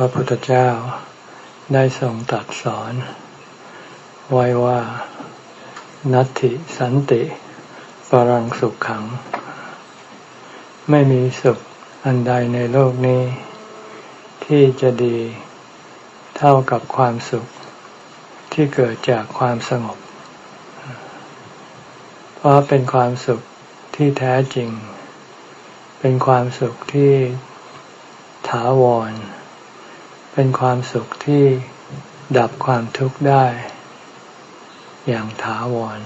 พระพุทธเจ้าได้ทรงตรัสสอน ไว้ว่า นัตติสันติปรังสุขขัง ไม่มีสุขอันใดในโลกนี้ ที่จะดีเท่ากับความสุขที่เกิดจากความสงบ เพราะเป็นความสุขที่แท้จริง เป็นความสุขที่ถาวร เป็นความสุขที่ดับความทุกข์ได้ อย่างถาวร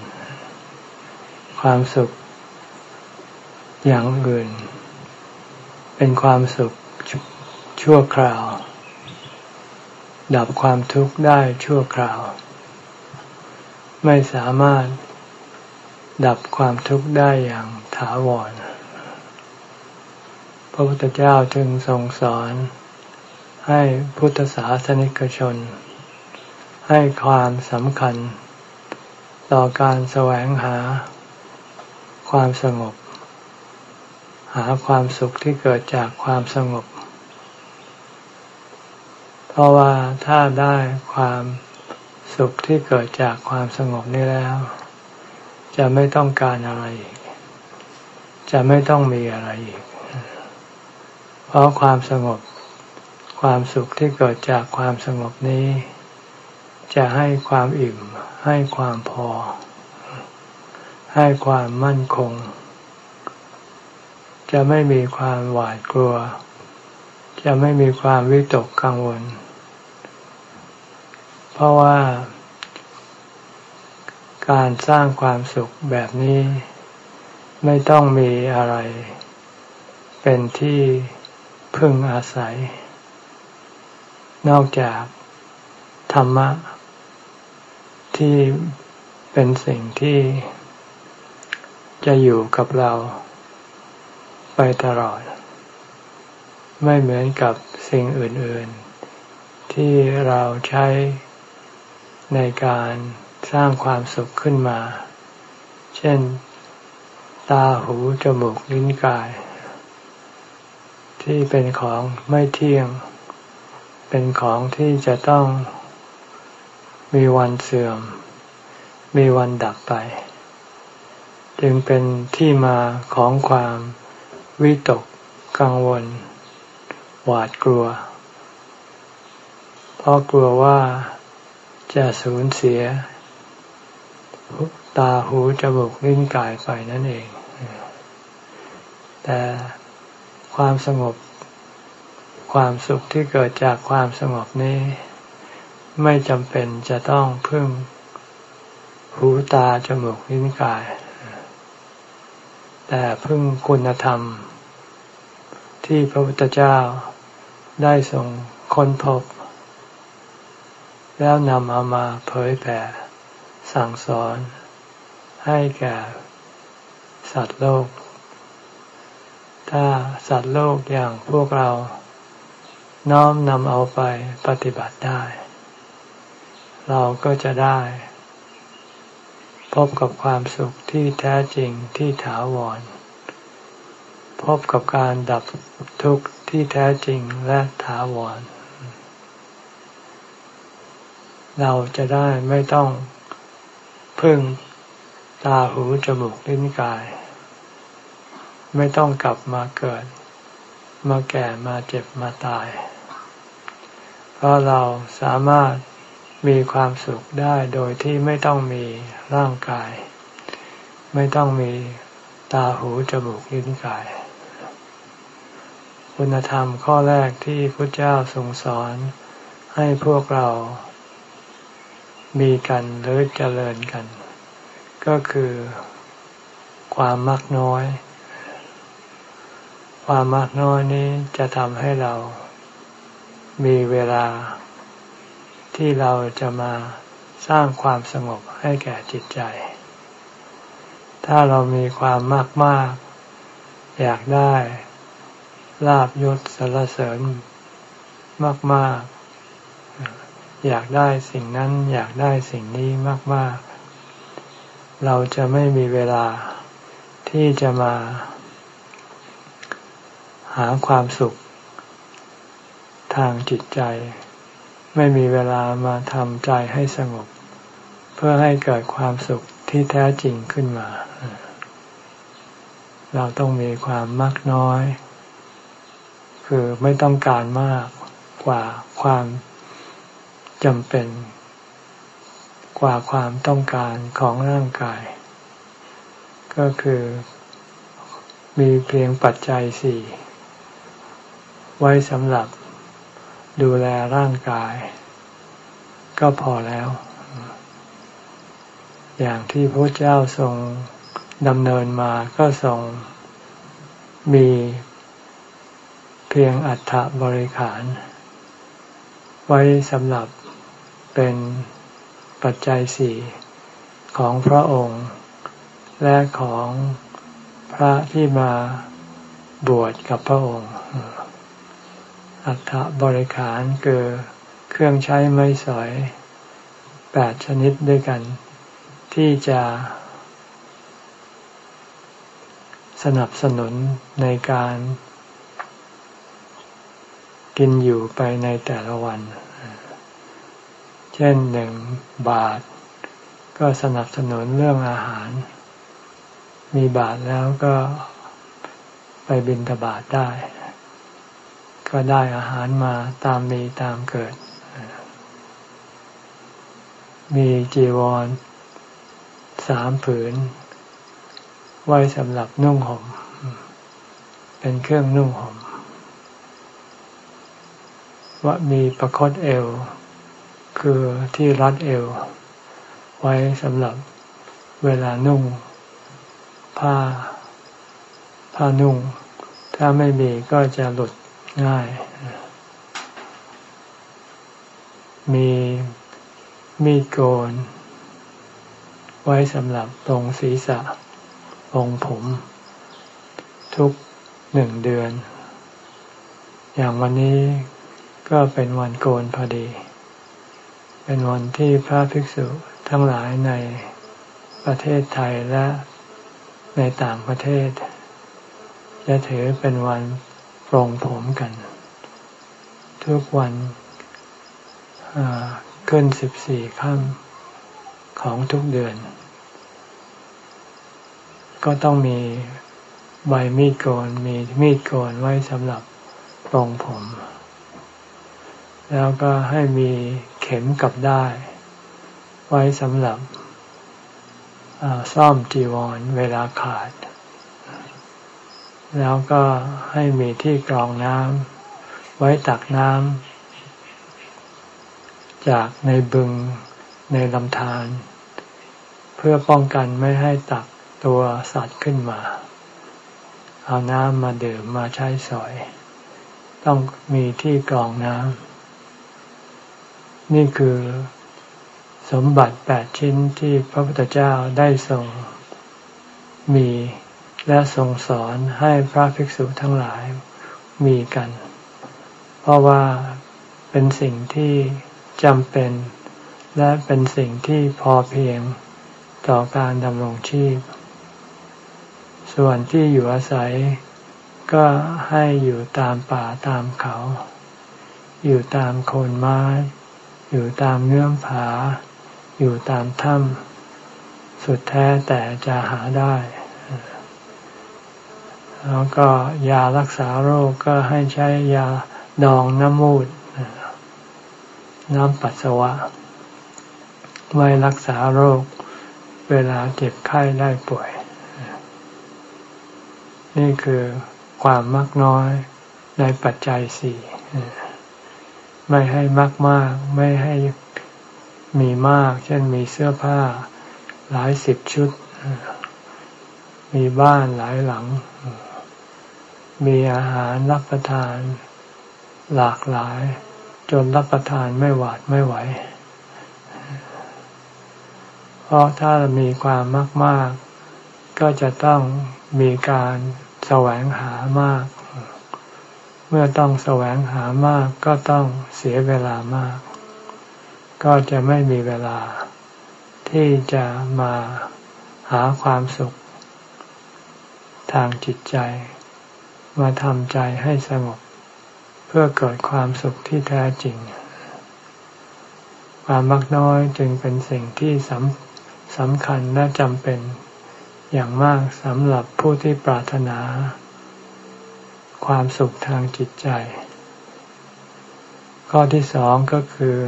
ความสุข อย่างอื่น เป็นความสุขชั่วคราว ดับความทุกข์ได้ชั่วคราว ไม่สามารถดับความทุกข์ได้อย่างถาวร พระพุทธเจ้าจึงทรงสอน ให้พุทธศาสนิกชน ให้ความสำคัญ ต่อการแสวงหา ความสงบ หาความสุขที่เกิดจากความสงบ เพราะว่าถ้าได้ความสุขที่เกิดจากความสงบนี้แล้ว จะไม่ต้องการอะไรอีกจะไม่ต้องมีอะไรอีก เพราะความสงบ ความสุขที่เกิดจากความสงบนี้ จะให้ความอิ่ม ให้ความพอ ให้ความมั่นคง จะไม่มีความหวาดกลัว จะไม่มีความวิตกกังวล เพราะว่า การสร้างความสุขแบบนี้ ไม่ต้องมีอะไร เป็นที่พึ่งอาศัย นอกจากธรรมะ ที่เป็นสิ่งที่จะอยู่กับเราไปตลอด ไม่เหมือนกับสิ่งอื่น ๆ ที่เราใช้ในการสร้างความสุขขึ้นมา เช่น ตาหู จมูก ลิ้นกาย ที่เป็นของไม่เที่ยง เป็นของที่จะต้องมีวันเสื่อม มีวันดับไป จึงเป็นที่มาของความวิตกกังวล หวาดกลัว เพราะกลัวว่าจะสูญเสีย ตาหูจมูกลิ้นกายไปนั่นเอง แต่ความสงบ ความสุขที่เกิดจากความสงบนี้ ไม่จำเป็นจะต้องพึ่งหูตาจมูกลิ้นกาย แต่พึ่งคุณธรรม ที่พระพุทธเจ้าได้ส่งค้นพบ แล้วนำเอามาเผยแผ่สั่งสอนให้แก่สัตว์โลก ถ้าสัตว์โลกอย่างพวกเรา น้อมนำเอาไปปฏิบัติได้ เราก็จะได้ พบกับความสุขที่แท้จริงที่ถาวร พบกับการดับทุกข์ที่แท้จริงและถาวร เราจะได้ไม่ต้องพึ่งตาหูจมูกลิ้นกาย ไม่ต้องกลับมาเกิด มาแก่มาเจ็บมาตาย เพราะเราสามารถมีความสุขได้โดยที่ไม่ต้องมีร่างกาย ไม่ต้องมีตาหูจมูกลิ้นกาย คุณธรรมข้อแรกที่พระเจ้าทรงสอนให้พวกเรามีกันหรือเจริญกัน ก็คือความมักน้อย ความมักน้อยนี้จะทำให้เรามีเวลา ที่เราจะมาสร้างความสงบให้แก่จิตใจ ถ้าเรามีความมากมากอยากได้ลาบยศสรรเสริญมากมากอยากได้สิ่งนั้นอยากได้สิ่งนี้มาก ๆ เราจะไม่มีเวลาที่จะมา หาความสุขทางจิตใจ ไม่มีเวลามาทำใจให้สงบ เพื่อให้เกิดความสุขที่แท้จริงขึ้นมา เราต้องมีความมักน้อย คือไม่ต้องการมากกว่าความจำเป็น กว่าความต้องการของร่างกาย ก็คือมีเพียงปัจจัยสี่ ไว้สำหรับดูแลร่างกาย ก็พอแล้ว อย่างที่พระเจ้าทรงดำเนินมาก็ทรงมีเพียงอัฐบริขาร ไว้สำหรับเป็นปัจจัยสี่ของพระองค์ และของพระที่มาบวชกับพระองค์ อัฐบริขารคือเครื่องใช้ไม้สอยแปดชนิดด้วยกัน ที่จะสนับสนุนในการ กินอยู่ไปในแต่ละวัน เช่นหนึ่งบาท ก็สนับสนุนเรื่องอาหาร มีบาทแล้วก็ไปบินทบาทได้ ก็ได้อาหารมาตามมีตามเกิด มีจีวรสามผืน ไว้สำหรับนุ่งหม่ม เป็นเครื่องนุ่งหม่มว่ามีประคตเอว คือที่รัดเอว ไว้สำหรับเวลานุ่ง ผ้า ผ้านุ่ง ถ้าไม่มีก็จะหลุด ง่ายมีมีดโกน ไว้สำหรับตรงศีรษะองผม ทุกหนึ่งเดือน อย่างวันนี้ก็เป็นวันโกนพอดี เป็นวันที่พระภิกษุทั้งหลายในประเทศไทยและในต่างประเทศ จะถือเป็นวัน ปรงผมกัน ทุกวันขึ้นสิบสี่ค่ำของทุกเดือน ก็ต้องมีใบมีดโกนมีมีดโกนไว้สำหรับปรงผม แล้วก็ให้มีเข็มกับได้ ไว้สำหรับซ่อมจีวรเวลาขาด แล้วก็ให้มีที่กรองน้ำไว้ตักน้ำจากในบึงในลำธารเพื่อป้องกันไม่ให้ตักตัวสัตว์ขึ้นมา เอาน้ำมาดื่มมาใช้สอย ต้องมีที่กรองน้ำนี่คือสมบัติแปดชิ้นที่พระพุทธเจ้าได้ทรงมี และทรงสอนให้พระภิกษุทั้งหลายมีกัน เพราะว่าเป็นสิ่งที่จำเป็น และเป็นสิ่งที่พอเพียงต่อการดำรงชีพ ส่วนที่อยู่อาศัยก็ให้อยู่ตามป่าตามเขา อยู่ตามโคนไม้ อยู่ตามเงื่อมผา อยู่ตามถ้ำสุดแท้แต่จะหาได้ แล้วก็ยารักษาโรคก็ให้ใช้ยาดองน้ำมูด น้ำปัสสาวะ ไว้รักษาโรค เวลาเจ็บไข้ได้ป่วย นี่คือความมักน้อยในปัจจัยสี่ไม่ให้มากมากไม่ให้มีมาก เช่นมีเสื้อผ้าหลายสิบชุด มีบ้านหลายหลัง มีอาหารรับประทาน หลากหลาย จนรับประทานไม่หวาดไม่ไหว เพราะถ้ามีความมากมากก็จะต้องมีการแสวงหามาก เมื่อต้องแสวงหามากก็ต้องเสียเวลามาก ก็จะไม่มีเวลา ที่จะมาหาความสุข ทางจิตใจ มาทำใจให้สงบ เพื่อเกิดความสุขที่แท้จริง ความมักน้อยจึงเป็นสิ่งที่สำสำคัญและจำเป็น อย่างมากสำหรับผู้ที่ปรารถนา ความสุขทางจิตใจ ข้อที่สองก็คือ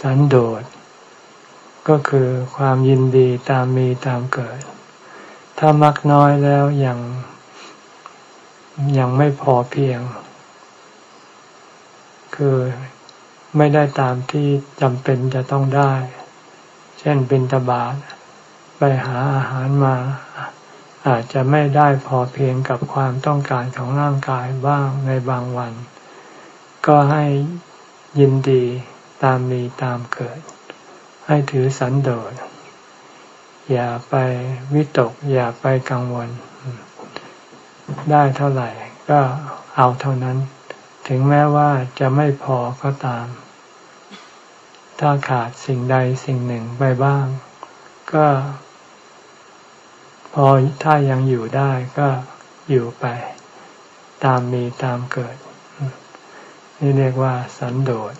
สันโดษก็คือความยินดีตามมีตามเกิด ถ้ามักน้อยแล้วยังยังไม่พอเพียง คือไม่ได้ตามที่จำเป็นจะต้องได้ เช่นบินตบาทไปหาอาหารมา อาจจะไม่ได้พอเพียงกับความต้องการของร่างกายบ้างในบางวัน ก็ให้ยินดีตามมีตามเกิด ให้ถือสันโดษ อย่าไปวิตก อย่าไปกังวล ได้เท่าไหร่ก็เอาเท่านั้น ถึงแม้ว่าจะไม่พอก็ตาม ถ้าขาดสิ่งใดสิ่งหนึ่งไปบ้าง ก็ พอถ้ายังอยู่ได้ก็อยู่ไป ตามมีตามเกิด นี่เรียกว่า สันโดษ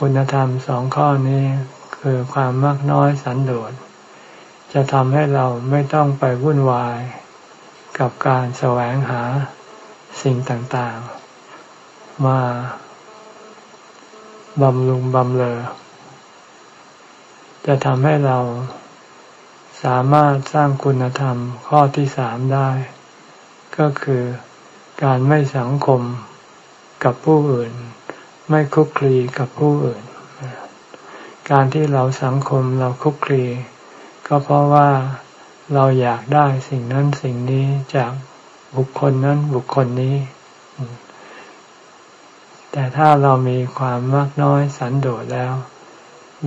คุณธรรมสองข้อนี้ คือความมากน้อยสันโดษ จะทำให้เราไม่ต้องไปวุ่นวาย กับการแสวงหาสิ่งต่างๆ มาบำรุงบำเลอ จะทำให้เราสามารถสร้างคุณธรรมข้อที่สามได้ ก็คือการไม่สังคมกับผู้อื่น ไม่คุกคลีกับผู้อื่น การที่เราสังคมเราคุกคลีก็เพราะว่าเราอยากได้สิ่งนั้นสิ่งนี้จากบุคคลนั้นบุคคลนี้ แต่ถ้าเรามีความมากน้อยสันโดษแล้ว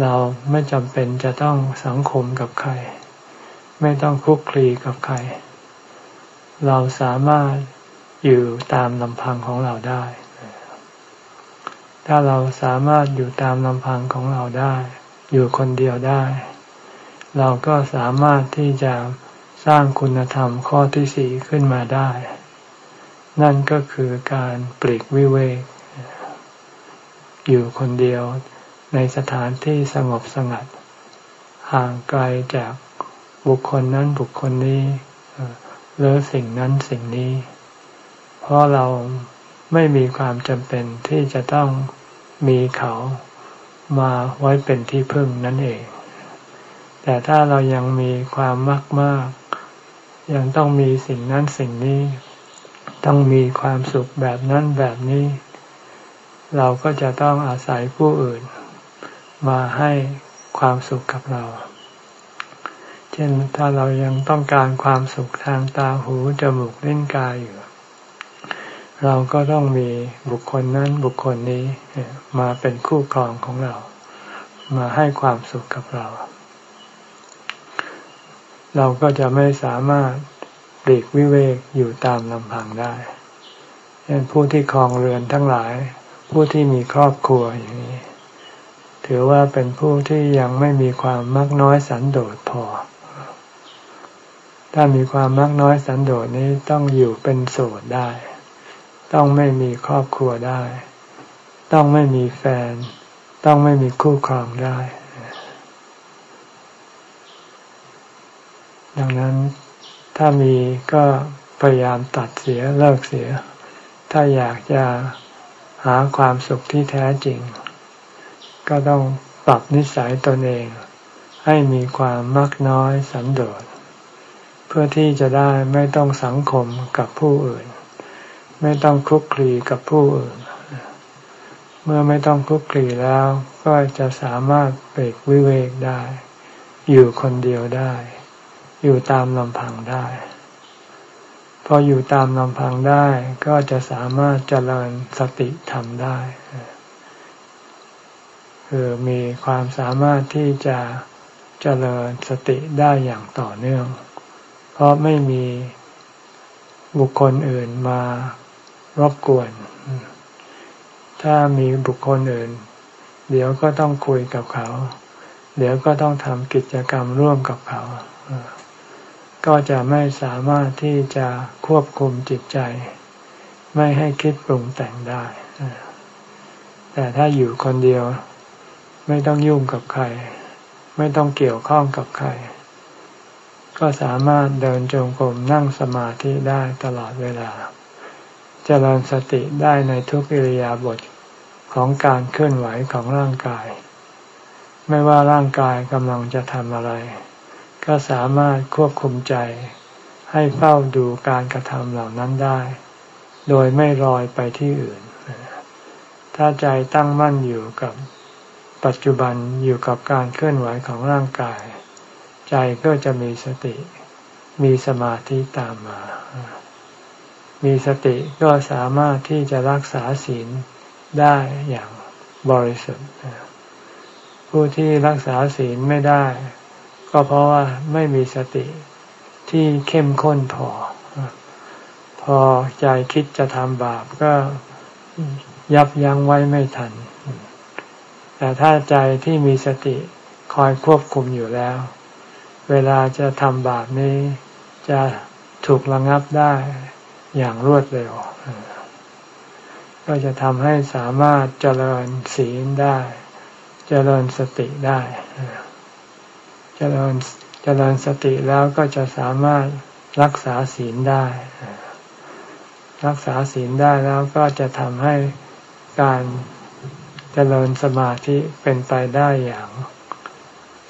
เราไม่จำเป็นจะต้องสังคมกับใคร ไม่ต้องคุกคลีกับใคร เราสามารถอยู่ตามลำพังของเราได้ ถ้าเราสามารถอยู่ตามลำพังของเราได้ อยู่คนเดียวได้ เราก็สามารถที่จะสร้างคุณธรรมข้อที่สี่ขึ้นมาได้ นั่นก็คือการปลีกวิเวก อยู่คนเดียวในสถานที่สงบสงัด ห่างไกลจากบุคคลนั้นบุคคลนี้หรือสิ่งนั้นสิ่งนี้ เพราะเรา ไม่มีความจำเป็นที่จะต้องมีเขามาไว้เป็นที่พึ่งนั่นเอง แต่ถ้าเรายังมีความมากมากยังต้องมีสิ่งนั้นสิ่งนี้ ต้องมีความสุขแบบนั้นแบบนี้ เราก็จะต้องอาศัยผู้อื่น มาให้ความสุขกับเรา เช่นถ้าเรายังต้องการความสุขทางตาหูจมูกเล่นกายอยู่ เราก็ต้องมีบุคคลนั้นบุคคลนี้มาเป็นคู่ครองของเรา มาให้ความสุขกับเรา เราก็จะไม่สามารถปลีกวิเวกอยู่ตามลำพังได้เช่นผู้ที่ครองเรือนทั้งหลาย ผู้ที่มีครอบครัวอย่างนี้ ถือว่าเป็นผู้ที่ยังไม่มีความมักน้อยสันโดษพอ ถ้ามีความมักน้อยสันโดษนี้ต้องอยู่เป็นโสดได้ ต้องไม่มีครอบครัวได้ ต้องไม่มีแฟน ต้องไม่มีคู่ครองได้ ดังนั้นถ้ามีก็พยายามตัดเสียเลิกเสีย ถ้าอยากจะหาความสุขที่แท้จริง ก็ต้องปรับนิสัยตนเอง ให้มีความมักน้อยสันโดษเพื่อที่จะได้ไม่ต้องสังคมกับผู้อื่น ไม่ต้องคลุกคลีกับผู้อื่น เมื่อไม่ต้องคลุกคลีแล้ว ก็จะสามารถเบกวิเวกได้ อยู่คนเดียวได้ อยู่ตามลำพังได้ พออยู่ตามลำพังได้ ก็จะสามารถเจริญสติทำได้ คือมีความสามารถที่จะเจริญสติได้อย่างต่อเนื่อง เพราะไม่มีบุคคลอื่นมา รบกวน ถ้ามีบุคคลอื่น เดี๋ยวก็ต้องคุยกับเขา เดี๋ยวก็ต้องทำกิจกรรมร่วมกับเขา ก็จะไม่สามารถที่จะควบคุมจิตใจ ไม่ให้คิดปรุงแต่งได้ แต่ถ้าอยู่คนเดียว ไม่ต้องยุ่งกับใคร ไม่ต้องเกี่ยวข้องกับใครก็สามารถเดินจงกรมนั่งสมาธิได้ตลอดเวลา เจริญสติได้ในทุกอิริยาบถของการเคลื่อนไหวของร่างกาย ไม่ว่าร่างกายกำลังจะทำอะไร ก็สามารถควบคุมใจให้เฝ้าดูการกระทำเหล่านั้นได้ โดยไม่ลอยไปที่อื่น ถ้าใจตั้งมั่นอยู่กับปัจจุบันอยู่กับการเคลื่อนไหวของร่างกาย ใจก็จะมีสติ มีสมาธิตามมา มีสติก็สามารถที่จะรักษาศีลได้อย่างบริสุทธิ์ ผู้ที่รักษาศีลไม่ได้ ก็เพราะว่าไม่มีสติที่เข้มข้นพอ พอใจคิดจะทำบาปก็ยับยั้งไว้ไม่ทัน แต่ถ้าใจที่มีสติคอยควบคุมอยู่แล้ว เวลาจะทำบาปนี้จะถูกระงับได้ อย่างรวดเร็ว ก็จะทำให้สามารถเจริญศีลได้ เจริญสติได้ เจริญเจริญสติแล้วก็จะสามารถรักษาศีลได้ รักษาศีลได้แล้วก็จะทำให้การเจริญสมาธิเป็นไปได้อย่าง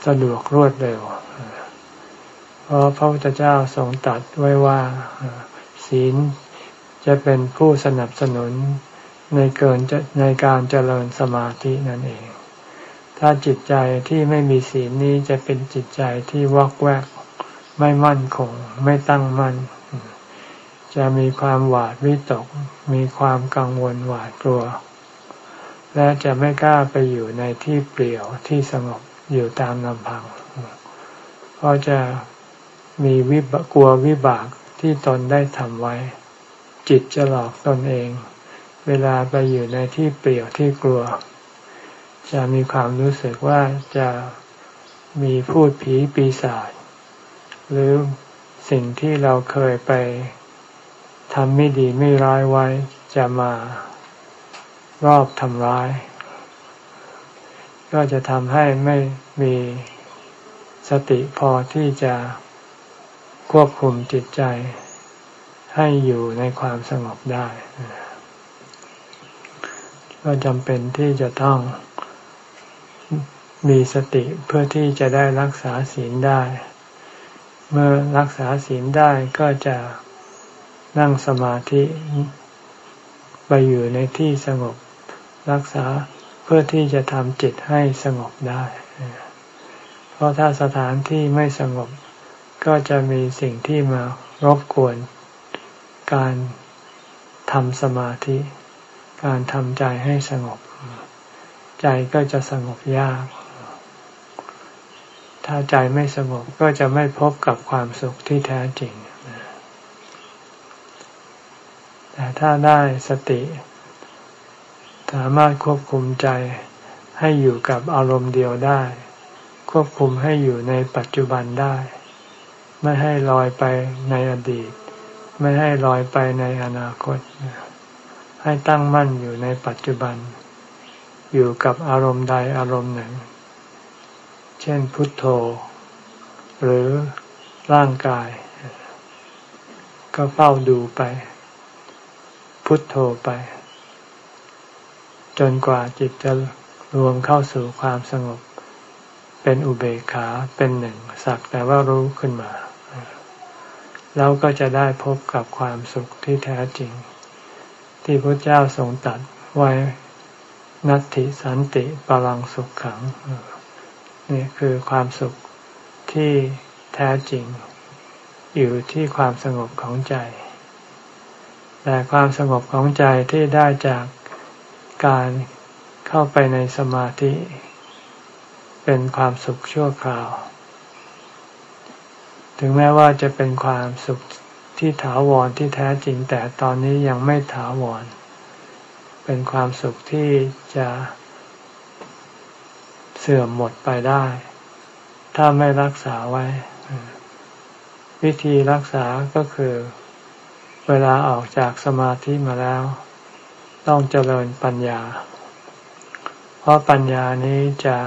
สะดวกรวดเร็ว เพราะพระพุทธเจ้าทรงตรัสไว้ว่า ศีล จะเป็นผู้สนับสนุนในเกินในการเจริญสมาธินั่นเอง ถ้าจิตใจที่ไม่มีศีลนี้จะเป็นจิตใจที่วอกแวก ไม่มั่นคง ไม่ตั้งมั่น จะมีความหวาดวิตก มีความกังวลหวาดกลัว และจะไม่กล้าไปอยู่ในที่เปลี่ยวที่สงบอยู่ตามลำพัง เพราะจะมีวิบกลัววิบาก ที่ตนได้ทำไว้ จิตจะหลอกตนเอง เวลาไปอยู่ในที่เปลี่ยวที่กลัว จะมีความรู้สึกว่าจะมีพูดผีปีศาจหรือสิ่งที่เราเคยไปทำไม่ดีไม่ร้ายไว้จะมารอบทำร้าย ก็จะทำให้ไม่มีสติพอที่จะ ควบคุมจิตใจให้อยู่ในความสงบได้ก็จำเป็นที่จะต้องมีสติเพื่อที่จะได้รักษาศีลได้ เมื่อรักษาศีลได้ก็จะนั่งสมาธิไปอยู่ในที่สงบรักษาเพื่อที่จะทำจิตให้สงบได้ เพราะถ้าสถานที่ไม่สงบ ก็จะมีสิ่งที่มารบกวน การทำสมาธิ การทำใจให้สงบ ใจก็จะสงบยาก ถ้าใจไม่สงบก็จะไม่พบกับความสุขที่แท้จริง แต่ถ้าได้สติ สามารถควบคุมใจให้อยู่กับอารมณ์เดียวได้ ควบคุมให้อยู่ในปัจจุบันได้ ไม่ให้ลอยไปในอดีต ไม่ให้ลอยไปในอนาคต ให้ตั้งมั่นอยู่ในปัจจุบัน อยู่กับอารมณ์ใดอารมณ์หนึ่ง เช่นพุทโธ หรือร่างกาย ก็เฝ้าดูไป พุทโธไป จนกว่าจิตจะรวมเข้าสู่ความสงบเป็นอุเบกขาเป็นหนึ่งสักแต่ว่ารู้ขึ้นมา แล้วก็จะได้พบกับความสุขที่แท้จริง ที่พระเจ้าทรงตัดไว้นัตติสันติปรังสุขขังนี่คือความสุขที่แท้จริง อยู่ที่ความสงบของใจ แต่ความสงบของใจที่ได้จากการเข้าไปในสมาธิ เป็นความสุขชั่วคราว ถึงแม้ว่าจะเป็นความสุขที่ถาวรที่แท้จริงแต่ตอนนี้ยังไม่ถาวร เป็นความสุขที่จะเสื่อมหมดไปได้ ถ้าไม่รักษาไว้ วิธีรักษาก็คือ เวลาออกจากสมาธิมาแล้ว ต้องเจริญปัญญา เพราะปัญญานี้จะ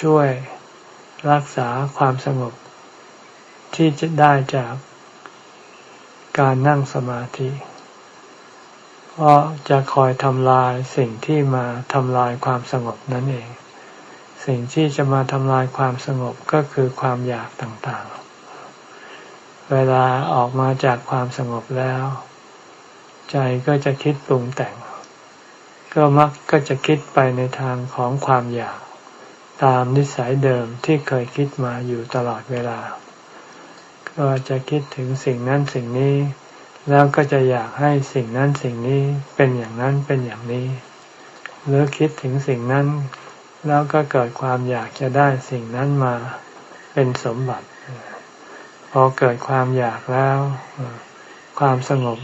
ช่วยรักษาความสงบ ที่จะได้จากการนั่งสมาธิ เพราะจะคอยทำลายสิ่งที่มาทำลายความสงบนั่นเอง สิ่งที่จะมาทำลายความสงบก็คือความอยากต่างๆ เวลาออกมาจากความสงบแล้ว ใจก็จะคิดปรุงแต่ง ก็มักก็จะคิดไปในทางของความอยาก ตามนิสัยเดิมที่เคยคิดมาอยู่ตลอดเวลา ก็จะคิดถึงสิ่งนั้นสิ่งนี้ แล้วก็จะอยากให้สิ่งนั้นสิ่งนี้เป็นอย่างนั้นเป็นอย่างนี้ หรือคิดถึงสิ่งนั้น แล้วก็เกิดความอยากจะได้สิ่งนั้นมาเป็นสมบัติ พอเกิดความอยากแล้ว ความสงบ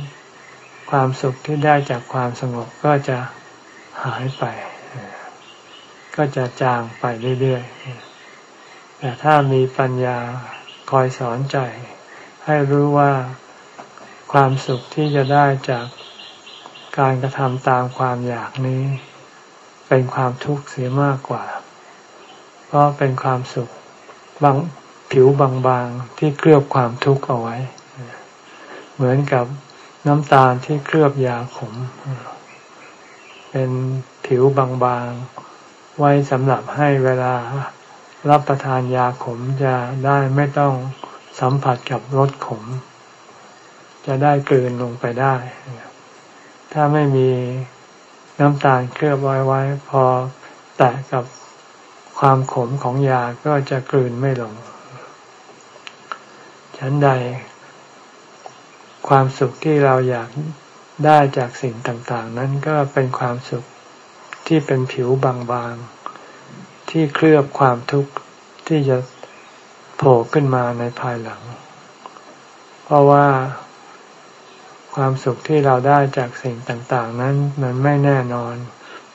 ความสุขที่ได้จากความสงบก็จะหายไป ก็จะจางไปเรื่อยๆแต่ถ้ามีปัญญา คอยสอนใจ ให้รู้ว่าความสุขที่จะได้จากการกระทำตามความอยากนี้ เป็นความทุกข์เสียมากกว่า เพราะเป็นความสุขบางผิวบางๆที่เคลือบความทุกข์เอาไว้ เหมือนกับน้ำตาลที่เคลือบยาขม เป็นผิวบางๆ ไว้สำหรับให้เวลา รับประทานยาขมจะได้ไม่ต้องสัมผัสกับรสขม จะได้กลืนลงไปได้ ถ้าไม่มีน้ำตาลเคลือบไว้ไว้ พอแตะกับความขมของยาก็จะกลืนไม่ลง ฉันใด ความสุขที่เราอยากได้จากสิ่งต่าง ๆ นั้นก็เป็นความสุขที่เป็นผิวบางๆ ที่เคลือบความทุกข์ที่จะโผล่ขึ้นมาในภายหลัง เพราะว่าความสุขที่เราได้จากสิ่งต่างๆ นั้นมันไม่แน่นอน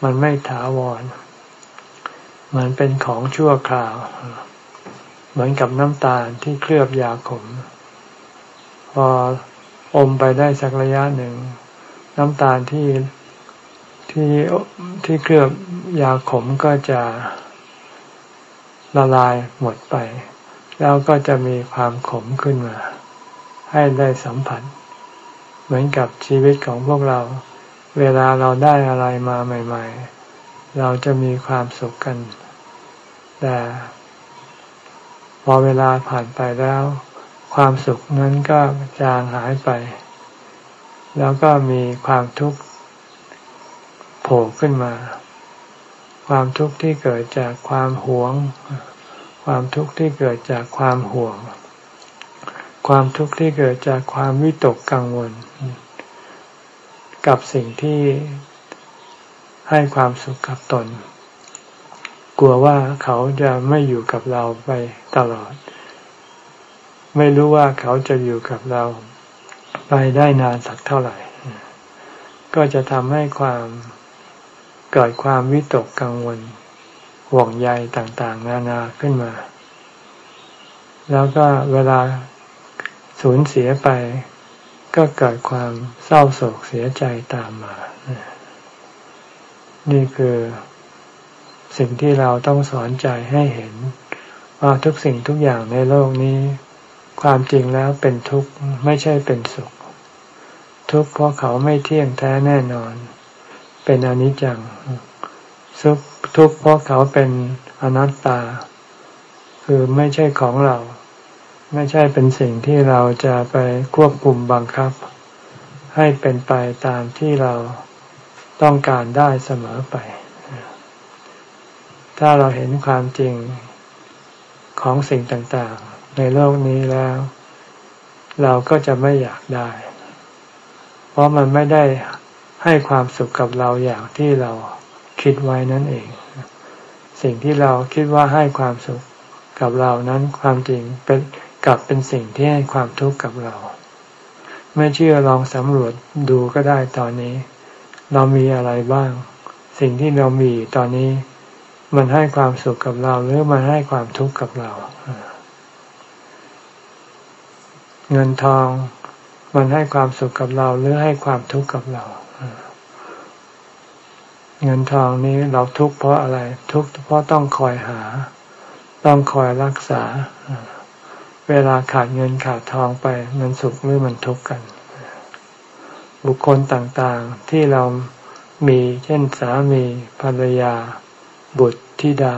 มันไม่ถาวร มันเป็นของชั่วคราว เหมือนกับน้ำตาลที่เคลือบยาขม พออมไปได้สักระยะหนึ่ง น้ำตาลที่ที่ที่เคลือบยาขมก็จะ ละลายหมดไป แล้วก็จะมีความขมขึ้นมา ให้ได้สัมผัส เหมือนกับชีวิตของพวกเรา เวลาเราได้อะไรมาใหม่ ๆ เราจะมีความสุขกัน แต่พอเวลาผ่านไปแล้ว ความสุขนั้นก็จางหายไป แล้วก็มีความทุกข์โผล่ขึ้นมา ความทุกข์ที่เกิดจากความหวง ความทุกข์ที่เกิดจากความห่วง ความทุกข์ที่เกิดจากความวิตกกังวล กับสิ่งที่ให้ความสุขกับตน กลัวว่าเขาจะไม่อยู่กับเราไปตลอด ไม่รู้ว่าเขาจะอยู่กับเราไปได้นานสักเท่าไหร่ ก็จะทำให้ความ เกิดความวิตกกังวล ห่วงใยต่างๆ นานาขึ้นมา แล้วก็เวลาสูญเสียไป ก็เกิดความเศร้าโศกเสียใจตามมา นี่คือสิ่งที่เราต้องสอนใจให้เห็น ว่าทุกสิ่งทุกอย่างในโลกนี้ ความจริงแล้วเป็นทุกข์ไม่ใช่เป็นสุข ทุกข์เพราะเขาไม่เที่ยงแท้แน่นอน เป็นอนิจจังทุกทุกเพราะเขาเป็นอนัตตา คือไม่ใช่ของเรา ไม่ใช่เป็นสิ่งที่เราจะไปควบคุมบังคับ ให้เป็นไปตามที่เราต้องการได้เสมอไป ถ้าเราเห็นความจริงของสิ่งต่างๆ ในโลกนี้แล้ว เราก็จะไม่อยากได้ เพราะมันไม่ได้ ให้ความสุขกับเราอย่างที่เราคิดไว้นั่นเอง สิ่งที่เราคิดว่าให้ความสุขกับเรานั้นความจริงเป็นกลับเป็นสิ่งที่ให้ความทุกข์กับเรา ไม่เชื่อลองสำรวจดูก็ได้ตอนนี้ เรามีอะไรบ้าง สิ่งที่เรามีตอนนี้ มันให้ความสุขกับเราหรือมันให้ความทุกข์กับเรา เงินทองมันให้ความสุขกับเราหรือให้ความทุกข์กับเรา เงินทองนี้เราทุกข์เพราะอะไร ทุกข์เพราะต้องคอยหา ต้องคอยรักษา เวลาขาดเงินขาดทองไป มันสุขหรือมันทุกข์กัน บุคคลต่างๆที่เรามีเช่นสามีภรรยา บุตรธิดา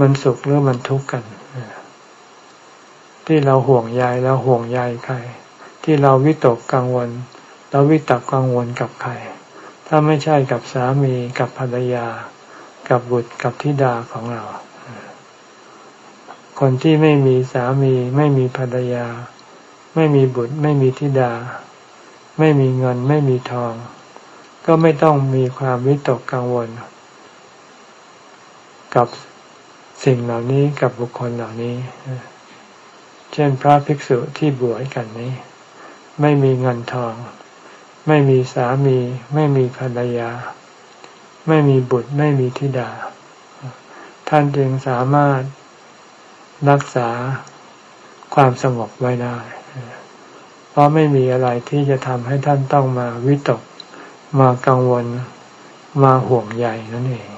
มันสุขหรือมันทุกข์กัน ที่เราห่วงใยแล้วห่วงใยใคร ที่เราวิตกกังวลเราวิตกกังวลกับใคร ถ้าไม่ใช่กับสามีกับภรรยา กับบุตรกับธิดาของเรา คนที่ไม่มีสามี ไม่มีภรรยา ไม่มีบุตร ไม่มีธิดา ไม่มีเงินไม่มีทอง ก็ไม่ต้องมีความวิตกกังวล กับสิ่งเหล่านี้กับบุคคลเหล่านี้ เช่นพระภิกษุที่บวชกันนี้ ไม่มีเงินทอง ไม่มีสามี ไม่มีภรรยา ไม่มีบุตรไม่มีธิดา ท่านจึงสามารถรักษาความสงบไว้ได้ เพราะไม่มีอะไรที่จะทำให้ท่านต้องมาวิตก มากังวล มาห่วงใยนั่นเอง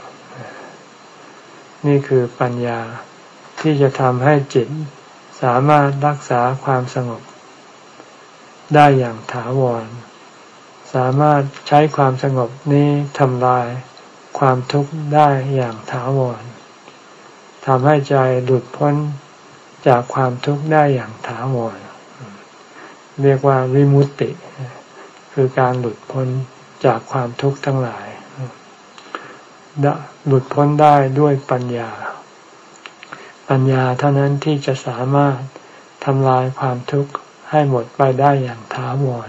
นี่คือปัญญาที่จะทำให้จิตสามารถรักษาความสงบ ได้อย่างถาวร สามารถใช้ความสงบนี้ทำลายความทุกข์ได้อย่างถาวรทำให้ใจหลุดพ้นจากความทุกข์ได้อย่างถาวรเรียกว่าวิมุตติ คือการหลุดพ้นจากความทุกข์ทั้งหลาย หลุดพ้นได้ด้วยปัญญา ปัญญาเท่านั้นที่จะสามารถทำลายความทุกข์ให้หมดไปได้อย่างถาวร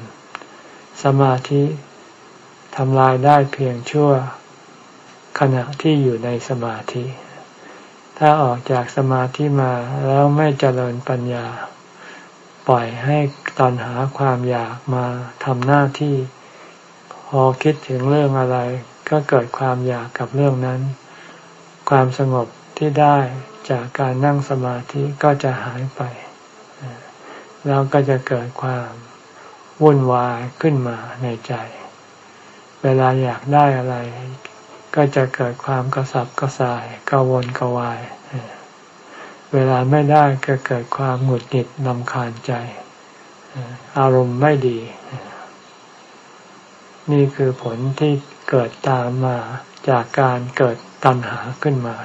สมาธิทำลายได้เพียงชั่วขณะที่อยู่ในสมาธิ ถ้าออกจากสมาธิมาแล้วไม่เจริญปัญญา ปล่อยให้ตัณหาความอยากมาทำหน้าที่ พอคิดถึงเรื่องอะไร ก็เกิดความอยากกับเรื่องนั้น ความสงบที่ได้จากการนั่งสมาธิก็จะหายไป แล้วก็จะเกิดความ วุ่นวายขึ้นมาในใจ เวลาอยากได้อะไร ก็จะเกิดความกระสับกระส่ายกระวนกวาย เวลาไม่ได้ก็เกิดความหงุดหงิดลำคาญใจ อารมณ์ไม่ดี นี่คือผลที่เกิดตามมาจากการเกิดตัณหาขึ้นมา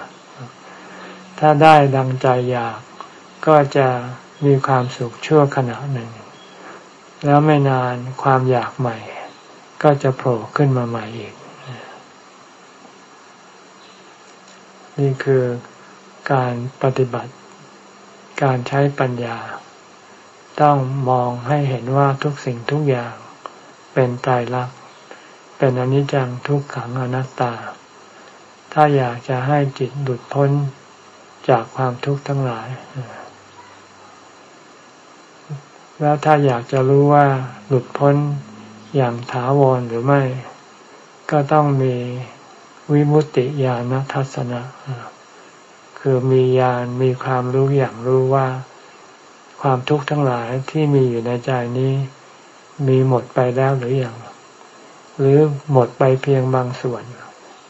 ถ้าได้ดังใจอยากก็จะมีความสุขชั่วขณะหนึ่ง แล้วไม่นานความอยากใหม่ ก็จะโผล่ขึ้นมาใหม่อีก นี่คือการปฏิบัติ การใช้ปัญญา ต้องมองให้เห็นว่าทุกสิ่งทุกอย่างเป็นตายรัก เป็นอนิจจังทุกขังอนัตตา ถ้าอยากจะให้จิตหลุดพ้นจากความทุกข์ทั้งหลาย แล้วถ้าอยากจะรู้ว่าหลุดพ้นอย่างถาวรหรือไม่ ก็ต้องมีวิมุตติญาณทัศนะ คือมีญาณมีความรู้อย่างรู้ว่า ความทุกข์ทั้งหลายที่มีอยู่ในใจนี้ มีหมดไปแล้วหรืออยังหรือหมดไปเพียงบางส่วน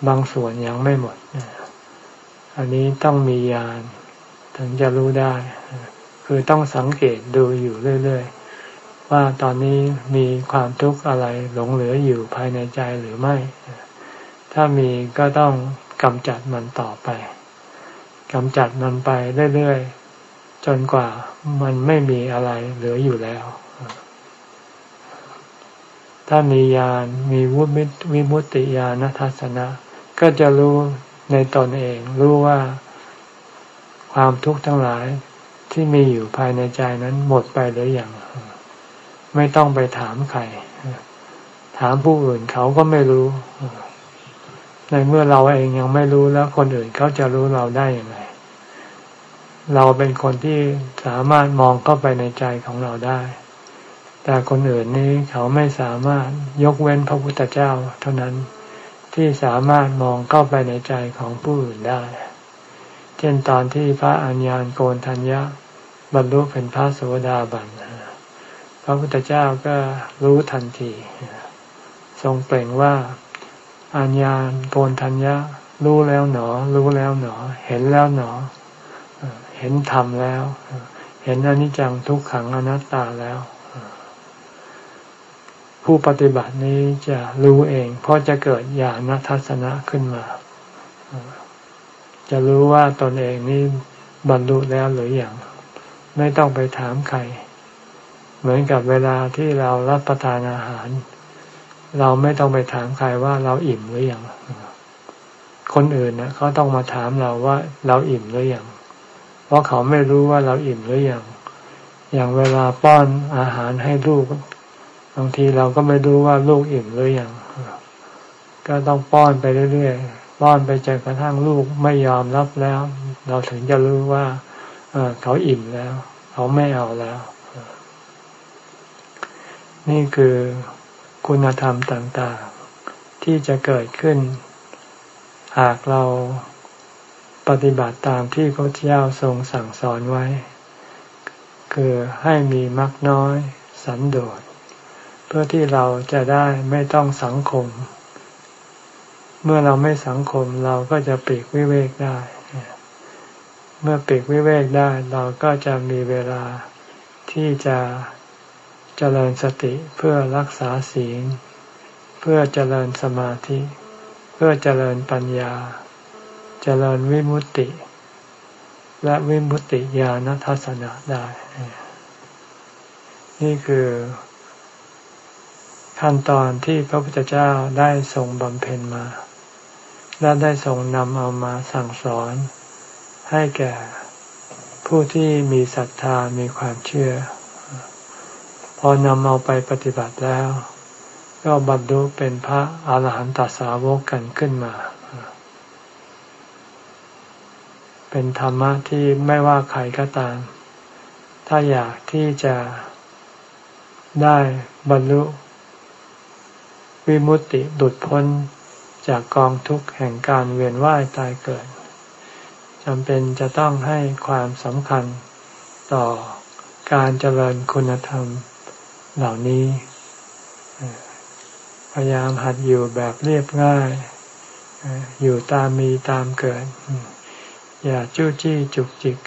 บางส่วนยังไม่หมด อันนี้ต้องมียานถึงจะรู้ได้ คือต้องสังเกตดูอยู่เรื่อยๆ ว่าตอนนี้มีความทุกข์อะไรหลงเหลืออยู่ภายในใจหรือไม่ ถ้ามีก็ต้องกำจัดมันต่อไปกำจัดมันไปเรื่อยๆ จนกว่ามันไม่มีอะไรเหลืออยู่แล้ว ถ้ามีญาณมีวุฒิวิมุตติญาณทัศนะ ก็จะรู้ในตนเองรู้ว่าความทุกข์ทั้งหลาย ที่มีอยู่ภายในใจนั้นหมดไปหรืออยังไม่ต้องไปถามใคร ถามผู้อื่นเขาก็ไม่รู้ ในเมื่อเราเองยังไม่รู้แล้วคนอื่นเขาจะรู้เราได้อย่างไร เราเป็นคนที่สามารถมองเข้าไปในใจของเราได้ แต่คนอื่นนี้เขาไม่สามารถยกเว้นพระพุทธเจ้า เท่านั้นที่สามารถมองเข้าไปในใจของผู้อื่นได้ เช่นตอนที่พระอัญญาณโกนทัญญะ บรรลุเป็นพระโสดาบันพระพุทธเจ้าก็รู้ทันที ทรงเปล่งว่าอัญญาณโกนทัญญะรู้แล้วหนอ รู้แล้วหนอ เห็นแล้วหนอ เห็นธรรมแล้ว เห็นอนิจจังทุกขังอนัตตาแล้ว ผู้ปฏิบัตินี้จะรู้เอง เพราะจะเกิดญาณทัศนะขึ้นมา จะรู้ว่าตนเองนี้บรรลุแล้วหรืออยัง ไม่ต้องไปถามใคร เหมือนกับเวลาที่เรารับประทานอาหาร เราไม่ต้องไปถามใครว่าเราอิ่มหรืออยังคนอื่นนะเขาต้องมาถามเราว่าเราอิ่มหรือยังเพราะเขาไม่รู้ว่าเราอิ่มหรือยังอย่างเวลาป้อนอาหารให้ลูกบางทีเราก็ไม่รู้ว่าลูกอิ่มหรือยังก็ต้องป้อนไปเรื่อยๆป้อนไปจนกระทั่งลูกไม่ยอมรับแล้ว เราถึงจะรู้ว่า เขาอิ่มแล้ว เขาไม่เอาแล้ว นี่คือคุณธรรมต่าง ๆ ที่จะเกิดขึ้น หากเราปฏิบัติตามที่พระเจ้าทรงสั่งสอนไว้ คือให้มีมักน้อย สันโดษ เพื่อที่เราจะได้ไม่ต้องสังคม เมื่อเราไม่สังคมเราก็จะปีกวิเวกได้ เมื่อปีกวิเวกได้เราก็จะมีเวลาที่จะเจริญสติเพื่อรักษาศีล เพื่อเจริญสมาธิ เพื่อเจริญปัญญา เจริญวิมุตติ และวิมุตติญาณทัศนะได้ นี่คือขั้นตอนที่พระพุทธเจ้าได้ทรงบำเพ็ญมา และได้ทรงนำเอามาสั่งสอน ให้แก่ผู้ที่มีศรัทธามีความเชื่อ พอนำเอาไปปฏิบัติแล้ว ก็บรรลุเป็นพระอาหารหันตสาวกกันขึ้นมา เป็นธรรมะที่ไม่ว่าใครก็ตาม ถ้าอยากที่จะได้บรรลุ วิมุตติดุดพ้นจากกองทุกข์แห่งการเวียนว่ายตายเกิด จำเป็นจะต้องให้ความสำคัญต่อการเจริญคุณธรรมเหล่านี้ พยายามหัดอยู่แบบเรียบง่าย อยู่ตามมีตามเกิด อย่าจู้จี้จุกจิก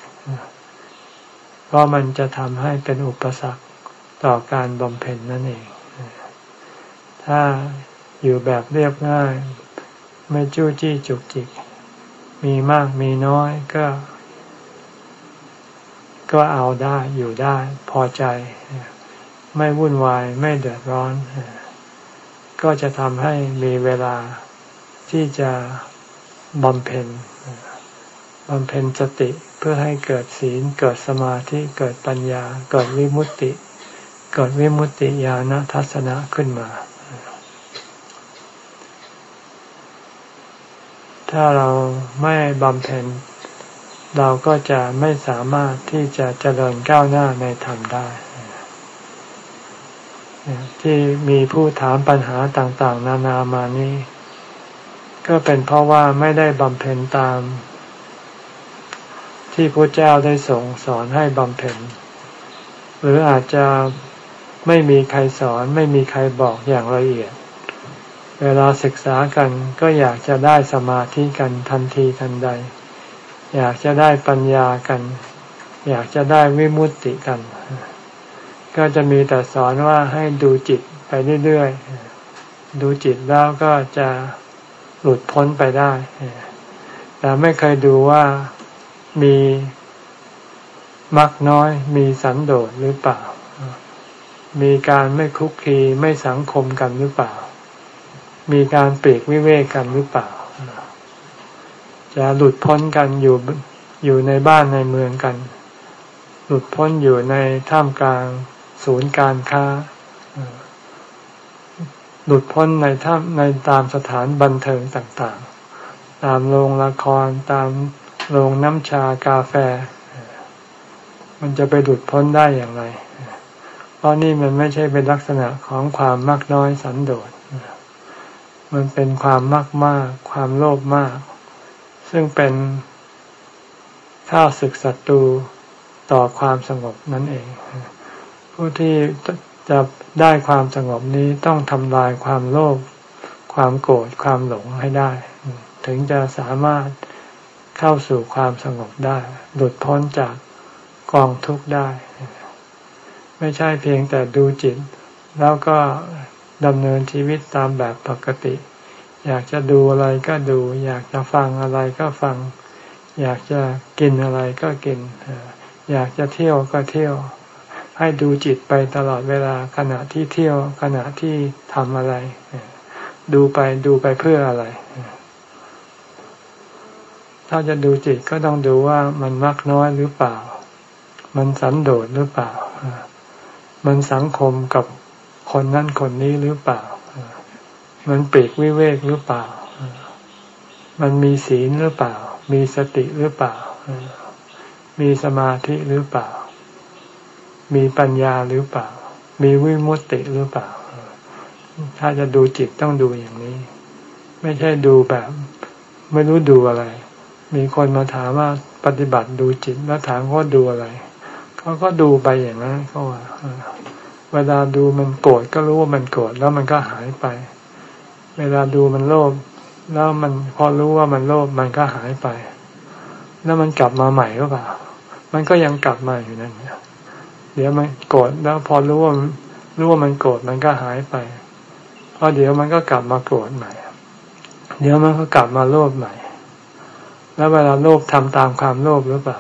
เพราะมันจะทำให้เป็นอุปสรรคต่อการบำเพ็ญนั่นเอง ถ้าอยู่แบบเรียบง่าย ไม่จู้จี้จุกจิก มีมากมีน้อยก็ ก็เอาได้อยู่ได้พอใจ ไม่วุ่นวายไม่เดือดร้อน ก็จะทำให้มีเวลาที่จะบำเพ็ญบำเพ็ญสติเพื่อให้เกิดศีลเกิดสมาธิเกิดปัญญา เกิดวิมุตติ เกิดวิมุตติญาณทัศนะขึ้นมา ถ้าเราไม่บำเพ็ญเราก็จะไม่สามารถที่จะเจริญก้าวหน้าในธรรมได้ ที่มีผู้ถามปัญหาต่างๆ นานามานี้ ก็เป็นเพราะว่าไม่ได้บำเพ็ญตาม ที่พระเจ้าได้ส่งสอนให้บำเพ็ญ หรืออาจจะไม่มีใครสอนไม่มีใครบอกอย่างละเอียด เวลาศึกษากันก็อยากจะได้สมาธิกันทันทีทันใด อยากจะได้ปัญญากัน อยากจะได้วิมุตติกัน ก็จะมีแต่สอนว่าให้ดูจิตไปเรื่อยๆ ดูจิตแล้วก็จะหลุดพ้นไปได้ แต่ไม่เคยดูว่ามีมักน้อยมีสันโดษหรือเปล่า มีการไม่คุกคีไม่สังคมกันหรือเปล่า มีการเปรกวิเวกกันหรือเปล่า จะหลุดพ้นกันอยู่อยู่ในบ้านในเมืองกัน หลุดพ้นอยู่ในท่ามกลางศูนย์การค้า หลุดพ้นในท่ามในตามสถานบันเทิงต่างๆ ตามโรงละครตามโรงน้ำชากาแฟ มันจะไปหลุดพ้นได้อย่างไร เพราะนี่มันไม่ใช่เป็นลักษณะของความมากน้อยสันโดษ มันเป็นความมากมากความโลภมาก ซึ่งเป็นข้าศึกศัตรูต่อความสงบนั่นเอง ผู้ที่จะได้ความสงบนี้ต้องทำลายความโลภความโกรธความหลงให้ได้ ถึงจะสามารถเข้าสู่ความสงบได้ หลุดพ้นจากกองทุกข์ได้ ไม่ใช่เพียงแต่ดูจิต แล้วก็ ดำเนินชีวิตตามแบบปกติ อยากจะดูอะไรก็ดู อยากจะฟังอะไรก็ฟัง อยากจะกินอะไรก็กิน อยากจะเที่ยวก็เที่ยว ให้ดูจิตไปตลอดเวลาขณะที่เที่ยวขณะที่ทำอะไร ดูไปดูไปเพื่ออะไร ถ้าจะดูจิตก็ต้องดูว่ามันมักน้อยหรือเปล่า มันสันโดษหรือเปล่า มันสังคมกับ คนนั้นคนนี้หรือเปล่า มันปีกวิเวกหรือเปล่า มันมีศีลหรือเปล่า มีสติหรือเปล่า มีสมาธิหรือเปล่า มีปัญญาหรือเปล่า มีวิมุตติหรือเปล่า ถ้าจะดูจิตต้องดูอย่างนี้ ไม่ใช่ดูแบบ ไม่รู้ดูอะไร มีคนมาถามว่าปฏิบัติดูจิตแล้วถามว่าดูอะไร เขาก็ดูไปอย่างนั้นเขาว่า เวลาดูมันโกรธก็รู้ว่ามันโกรธแล้วมันก็หายไป เวลาดูมันโลภแล้วมันพอรู้ว่ามันโลภมันก็หายไป แล้วมันกลับมาใหม่หรือเปล่า มันก็ยังกลับมาอยู่นั่นเดี๋ยวมันโกรธแล้วพอรู้ว่ารู้ว่ามันโกรธมันก็หายไปพอเดี๋ยวมันก็กลับมาโกรธใหม่ เดี๋ยวมันก็กลับมาโลภใหม่ แล้วเวลาโลภทำตามความโลภหรือเปล่า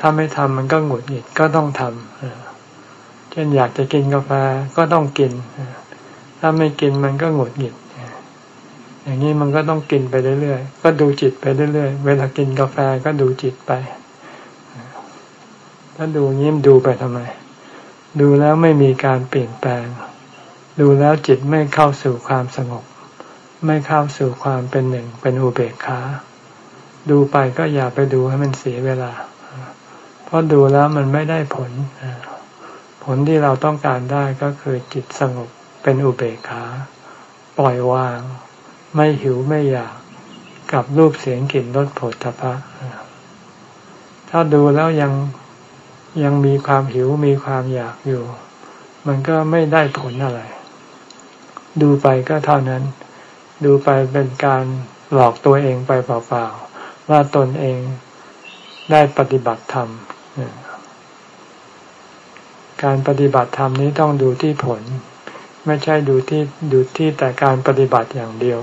ถ้าไม่ทำมันก็หงุดหงิดก็ต้องทำ เช่นอยากจะกินกาแฟก็ต้องกิน ถ้าไม่กินมันก็หงุดหงิด อย่างนี้มันก็ต้องกินไปเรื่อยๆ ก็ดูจิตไปเรื่อยๆ เวลากินกาแฟก็ดูจิตไป ถ้าดูยิ้มดูไปทำไม ดูแล้วไม่มีการเปลี่ยนแปลง ดูแล้วจิตไม่เข้าสู่ความสงบ ไม่เข้าสู่ความเป็นหนึ่งเป็นอุเบกขา ดูไปก็อย่าไปดูให้มันเสียเวลา เพราะดูแล้วมันไม่ได้ผล ผลที่เราต้องการได้ก็คือจิตสงบเป็นอุเบกขาปล่อยวาง ไม่หิวไม่อยากกับรูปเสียงกลิ่นรสผลทพะ ถ้าดูแล้วยังยังมีความหิวมีความอยากอยู่ มันก็ไม่ได้ผลอะไร ดูไปก็เท่านั้น ดูไปเป็นการหลอกตัวเองไปเปล่าๆว่าตนเองได้ปฏิบัติธรรม การปฏิบัติธรรมนี้ต้องดูที่ผล ไม่ใช่ดูที่ดูที่แต่การปฏิบัติอย่างเดียว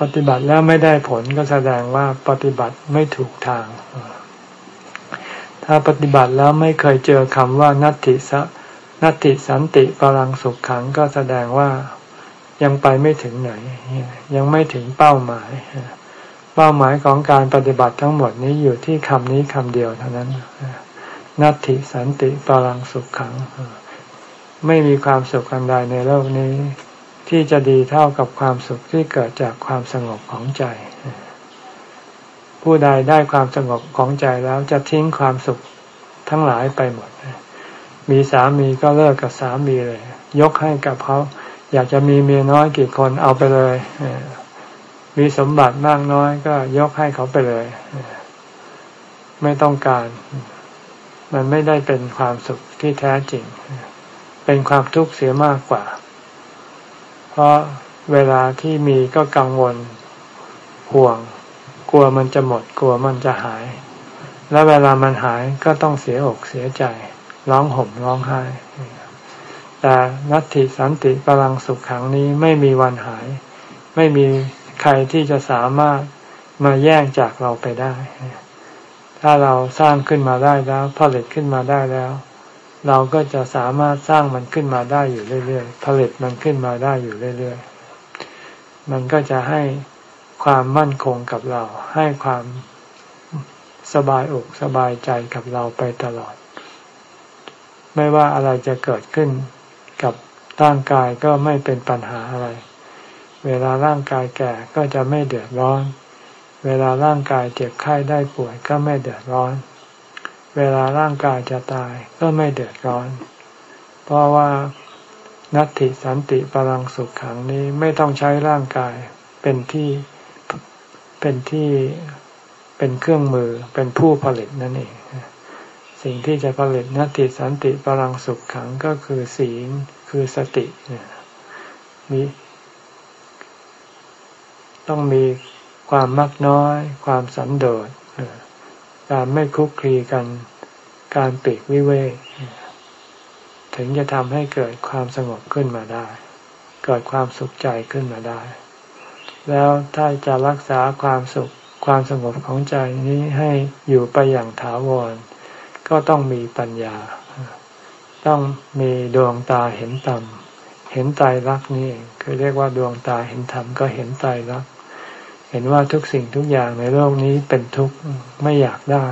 ปฏิบัติแล้วไม่ได้ผลก็แสดงว่าปฏิบัติไม่ถูกทาง ถ้าปฏิบัติแล้วไม่เคยเจอคำว่านัตติสนัตติสันติปรังสุขขังก็แสดงว่ายังไปไม่ถึงไหน ยังไม่ถึงเป้าหมาย เป้าหมายของการปฏิบัติทั้งหมดนี้อยู่ที่คำนี้คำเดียวเท่านั้น นัตถิสันติปรังสุขขัง ไม่มีความสุขอันใดในโลกนี้ ที่จะดีเท่ากับความสุขที่เกิดจากความสงบของใจ ผู้ใดได้ความสงบของใจแล้วจะทิ้งความสุขทั้งหลายไปหมด มีสามีก็เลิกกับสามีเลย ยกให้กับเขาอยากจะมีเมียน้อยกี่คนเอาไปเลย มีสมบัติมากน้อยก็ยกให้เขาไปเลย ไม่ต้องการ มันไม่ได้เป็นความสุขที่แท้จริง เป็นความทุกข์เสียมากกว่า เพราะเวลาที่มีก็กังวลห่วง กลัวมันจะหมด กลัวมันจะหาย แล้วเวลามันหายก็ต้องเสียอกเสียใจ ร้องห่มร้องไห้ แต่นัตติสันติพลังสุขขังนี้ไม่มีวันหาย ไม่มีใครที่จะสามารถมาแย่งจากเราไปได้ ถ้าเราสร้างขึ้นมาได้แล้วผลิตขึ้นมาได้แล้ว เราก็จะสามารถสร้างมันขึ้นมาได้อยู่เรื่อยๆผลิตมันขึ้นมาได้อยู่เรื่อยๆ มันก็จะให้ความมั่นคงกับเรา ให้ความสบายอกสบายใจกับเราไปตลอด ไม่ว่าอะไรจะเกิดขึ้นกับร่างกายก็ไม่เป็นปัญหาอะไร เวลาร่างกายแก่ก็จะไม่เดือดร้อน เวลาร่างกายเจ็บไข้ได้ป่วยก็ไม่เดือดร้อน เวลาร่างกายจะตายก็ไม่เดือดร้อน เพราะว่านัตติสันติปรังสุขขังนี้ไม่ต้องใช้ร่างกายเป็นที่เป็นที่เป็นเครื่องมือเป็นผู้ผลิตนั่นเอง สิ่งที่จะผลิตนัตติสันติปรังสุขขังก็คือศีลคือสติมีต้องมี ความมักน้อย ความสันโดษการไม่คุกคีกัน การปิกวิเวกถึงจะทำให้เกิดความสงบขึ้นมาได้ เกิดความสุขใจขึ้นมาได้ แล้วถ้าจะรักษาความสุขความสงบของใจนี้ให้อยู่ไปอย่างถาวร ก็ต้องมีปัญญา ต้องมีดวงตาเห็นต่ำเห็นใจรักนี่คือเรียกว่าดวงตาเห็นธรรมก็เห็นใจรัก เห็นว่าทุกสิ่งทุกอย่างในโลกนี้เป็นทุกข์ไม่อยากได้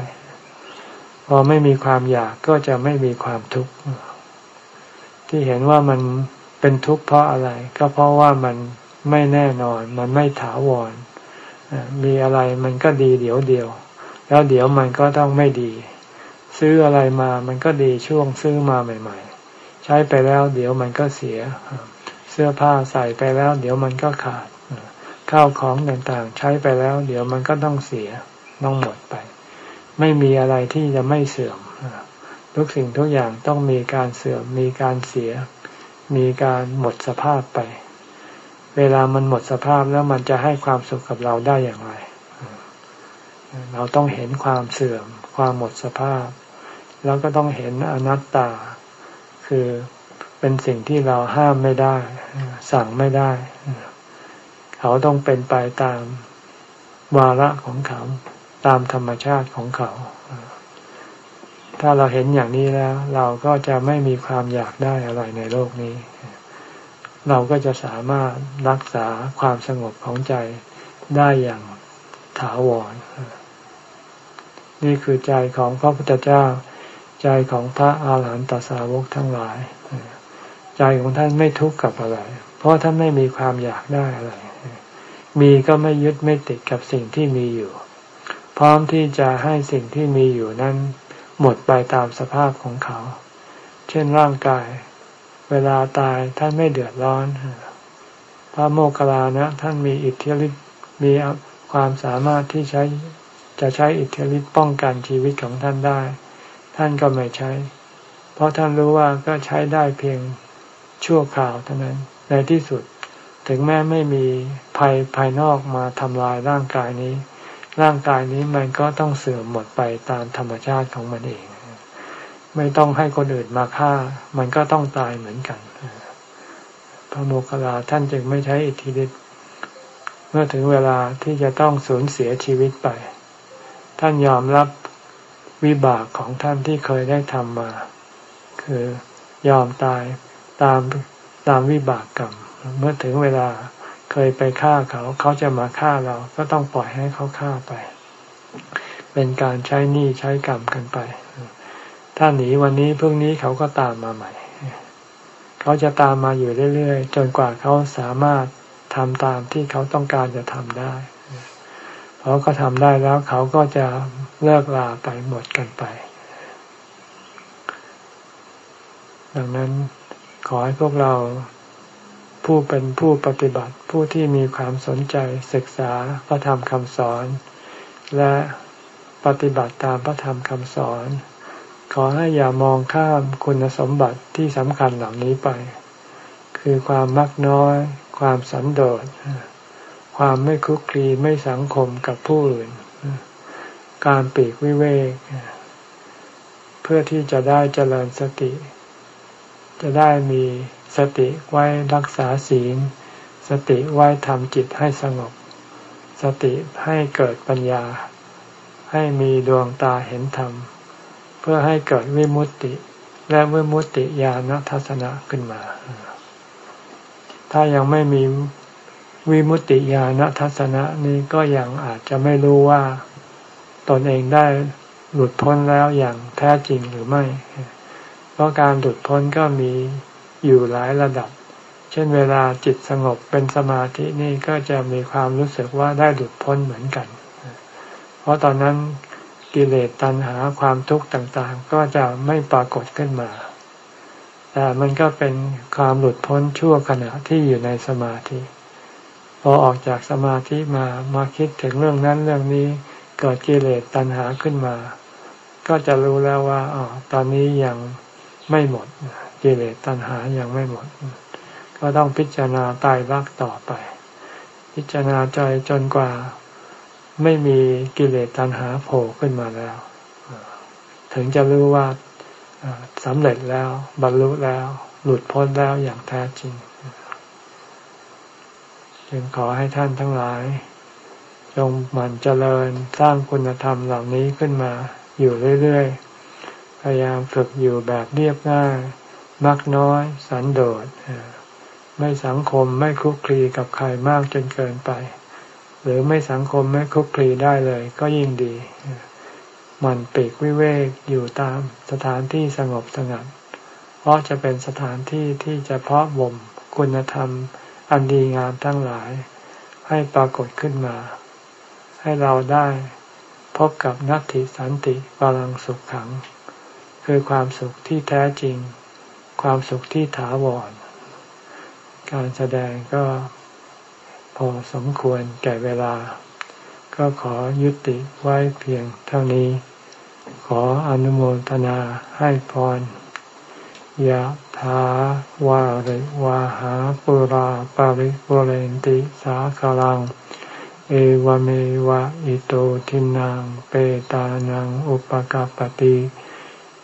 พอไม่มีความอยากก็จะไม่มีความทุกข์ที่เห็นว่ามันเป็นทุกข์เพราะอะไร ก็เพราะว่ามันไม่แน่นอน มันไม่ถาวรมีอะไรมันก็ดีเดี๋ยวเดียว แล้วเดี๋ยวมันก็ต้องไม่ดี ซื้ออะไรมามันก็ดีช่วงซื้อมาใหม่ ๆ ใช้ไปแล้วเดี๋ยวมันก็เสีย เสื้อผ้าใส่ไปแล้ว เดี๋ยวมันก็ขาด ข้าวของต่างๆ ใช้ไปแล้ว เดี๋ยวมันก็ต้องเสียต้องหมดไป ไม่มีอะไรที่จะไม่เสื่อมทุกสิ่งทุกอย่างต้องมีการเสื่อมมีการเสีย มีการหมดสภาพไป เวลามันหมดสภาพแล้วมันจะให้ความสุขกับเราได้อย่างไร เราต้องเห็นความเสื่อม ความหมดสภาพ แล้วก็ต้องเห็นอนัตตา คือเป็นสิ่งที่เราห้ามไม่ได้ สั่งไม่ได้ เขาต้องเป็นไปตามวาระของเขา ตามธรรมชาติของเขา ถ้าเราเห็นอย่างนี้แล้ว เราก็จะไม่มีความอยากได้อะไรในโลกนี้ เราก็จะสามารถรักษาความสงบของใจได้อย่างถาวร นี่คือใจของพระพุทธเจ้า ใจของพระอาหารหันตสาวกทั้งหลาย ใจของท่านไม่ทุกข์กับอะไร เพราะท่านไม่มีความอยากได้อะไร มีก็ไม่ยึดไม่ติดกับสิ่งที่มีอยู่ พร้อมที่จะให้สิ่งที่มีอยู่นั้น หมดไปตามสภาพของเขา เช่นร่างกาย เวลาตายท่านไม่เดือดร้อน พระโมคคัลลานะ ท่านมีอิทธิฤทธิ์มีความสามารถที่ใช้จะใช้อิทธิฤทธิ์ป้องกันชีวิตของท่านได้ ท่านก็ไม่ใช้ เพราะท่านรู้ว่าก็ใช้ได้เพียงชั่วคราวเท่านั้นในที่สุด ถึงแม้ไม่มีภัยภายนอกมาทำลายร่างกายนี้ ร่างกายนี้มันก็ต้องเสื่อมหมดไปตามธรรมชาติของมันเอง ไม่ต้องให้คนอื่นมาฆ่า มันก็ต้องตายเหมือนกัน พระโมคคัลลาท่านจึงไม่ใช้อิทธิฤทธิ์เมื่อถึงเวลาที่จะต้องสูญเสียชีวิตไป ท่านยอมรับวิบากของท่านที่เคยได้ทำมา คือยอมตายตามตามวิบากกรรม เมื่อถึงเวลาเคยไปฆ่าเขา เขาจะมาฆ่าเราก็ต้องปล่อยให้เขาฆ่าไป เป็นการใช้หนี้ใช้กรรมกันไป ถ้าหนีวันนี้พรุ่งนี้เขาก็ตามมาใหม่ เขาจะตามมาอยู่เรื่อยๆ จนกว่าเขาสามารถทำตามที่เขาต้องการจะทำได้พอเขาทำได้แล้วเขาก็จะเลิกลาไปหมดกันไป ดังนั้นขอให้พวกเรา ผู้เป็นผู้ปฏิบัติผู้ที่มีความสนใจศึกษาพระธรรมคำสอน และปฏิบัติตามพระธรรมคำสอน ขอให้อย่ามองข้ามคุณสมบัติที่สำคัญเหล่านี้ไป คือความมักน้อย ความสันโดษ ความไม่คุกคีไม่สังคมกับผู้อื่น การปีกวิเวก เพื่อที่จะได้เจริญสติ จะได้มี สติไว้รักษาศีล สติไว้ทำจิตให้สงบ สติให้เกิดปัญญา ให้มีดวงตาเห็นธรรม เพื่อให้เกิดวิมุตติ และวิมุตติญาณทัศนะขึ้นมา ถ้ายังไม่มีวิมุตติญาณทัศนะนี้ก็ยังอาจจะไม่รู้ว่า ตนเองได้หลุดพ้นแล้วอย่างแท้จริงหรือไม่ เพราะการหลุดพ้นก็มี อยู่หลายระดับ เช่นเวลาจิตสงบเป็นสมาธินี่ก็จะมีความรู้สึกว่าได้หลุดพ้นเหมือนกัน เพราะตอนนั้นกิเลสตัณหาความทุกข์ต่างๆ ก็จะไม่ปรากฏขึ้นมา แต่มันก็เป็นความหลุดพ้นชั่วขณะที่อยู่ในสมาธิ พอออกจากสมาธิมามาคิดถึงเรื่องนั้นเรื่องนี้เกิดกิเลสตัณหาขึ้นมา ก็จะรู้แล้วว่าอ๋อตอนนี้ยังไม่หมด กิเลสตัณหายังไม่หมด ก็ต้องพิจารณาตายรักต่อไป พิจารณาใจจนกว่าไม่มีกิเลสตัณหาโผล่ขึ้นมาแล้ว ถึงจะรู้ว่าสำเร็จแล้วบรรลุแล้ว หลุดพ้นแล้วอย่างแท้จริง จึงขอให้ท่านทั้งหลาย จงหมั่นเจริญสร้างคุณธรรมเหล่านี้ขึ้นมาอยู่เรื่อยๆ พยายามฝึกอยู่แบบเรียบง่าย มักน้อยสันโดษไม่สังคมไม่คุกคลีกับใครมากจนเกินไป หรือไม่สังคมไม่คุกคลีได้เลย ก็ยิ่งดี มันปีกวิเวกอยู่ตามสถานที่สงบสงัดเพราะจะเป็นสถานที่ที่จะเพาะบ่มคุณธรรม อันดีงามทั้งหลาย ให้ปรากฏขึ้นมา ให้เราได้พบกับนัตติสันติพลังสุขขัง คือความสุขที่แท้จริง ความสุขที่ถาวร การแสดงก็พอสมควรแก่เวลา ก็ขอยุติไว้เพียงเท่านี้ ขออนุโมทนาให้พรยะถาวาริวาหาปุราปาริปุเรนติสาคลัง เอวเมวะอิโตทินังเปตานังอุปกาปติ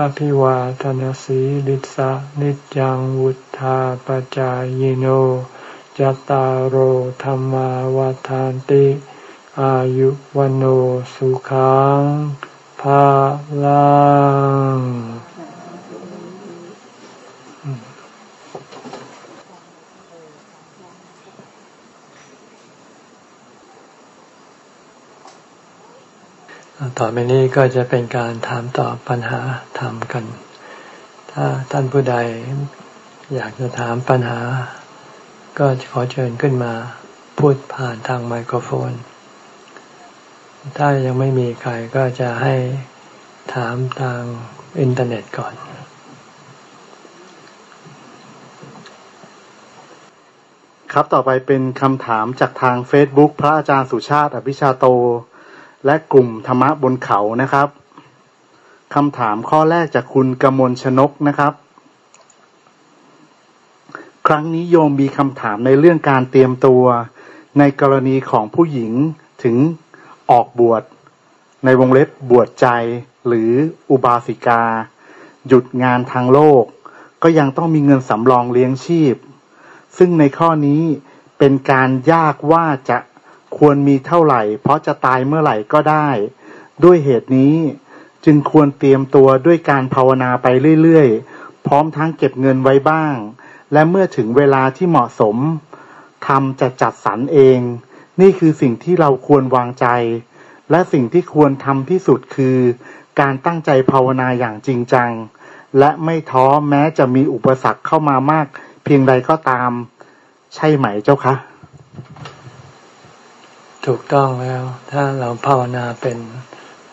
อภิวาทนสีลิสะนิจังวุธาปจายโนจตารโหธรรมาวาทานติ อายุวันโอสุขังภาลัง ต่อไปนี้ก็จะเป็นการถามตอบปัญหาถามกัน ถ้าท่านผู้ใดอยากจะถามปัญหา ก็ขอเชิญขึ้นมาพูดผ่านทางไมโครโฟน ถ้ายังไม่มีใครก็จะให้ถามทางอินเทอร์เน็ตก่อนครับต่อไปเป็นคำถามจากทาง Facebook พระอาจารย์สุชาติ อภิชาโต และกลุ่มธรรมะบนเขานะครับคำถามข้อแรกจากคุณกมลชนกนะครับ ครั้งนี้โยมมีคำถามในเรื่องการเตรียมตัว ในกรณีของผู้หญิงถึงออกบวชในวงเล็บบวชใจหรืออุบาสิกา หยุดงานทางโลก ก็ยังต้องมีเงินสำรองเลี้ยงชีพ ซึ่งในข้อนี้เป็นการยากว่าจะ ควรมีเท่าไหร่ เพราะจะตายเมื่อไหร่ก็ได้ ด้วยเหตุนี้จึงควรเตรียมตัวด้วยการภาวนาไปเรื่อยๆ พร้อมทั้งเก็บเงินไว้บ้าง และเมื่อถึงเวลาที่เหมาะสมทำจะจัดสรรเอง นี่คือสิ่งที่เราควรวางใจ และสิ่งที่ควรทำที่สุดคือ การตั้งใจภาวนาอย่างจริงจัง และไม่ท้อแม้จะมีอุปสรรคเข้ามามาก เพียงใดก็ตาม ใช่ไหมเจ้าคะ ถูกต้องแล้ว ถ้าเราภาวนาเป็น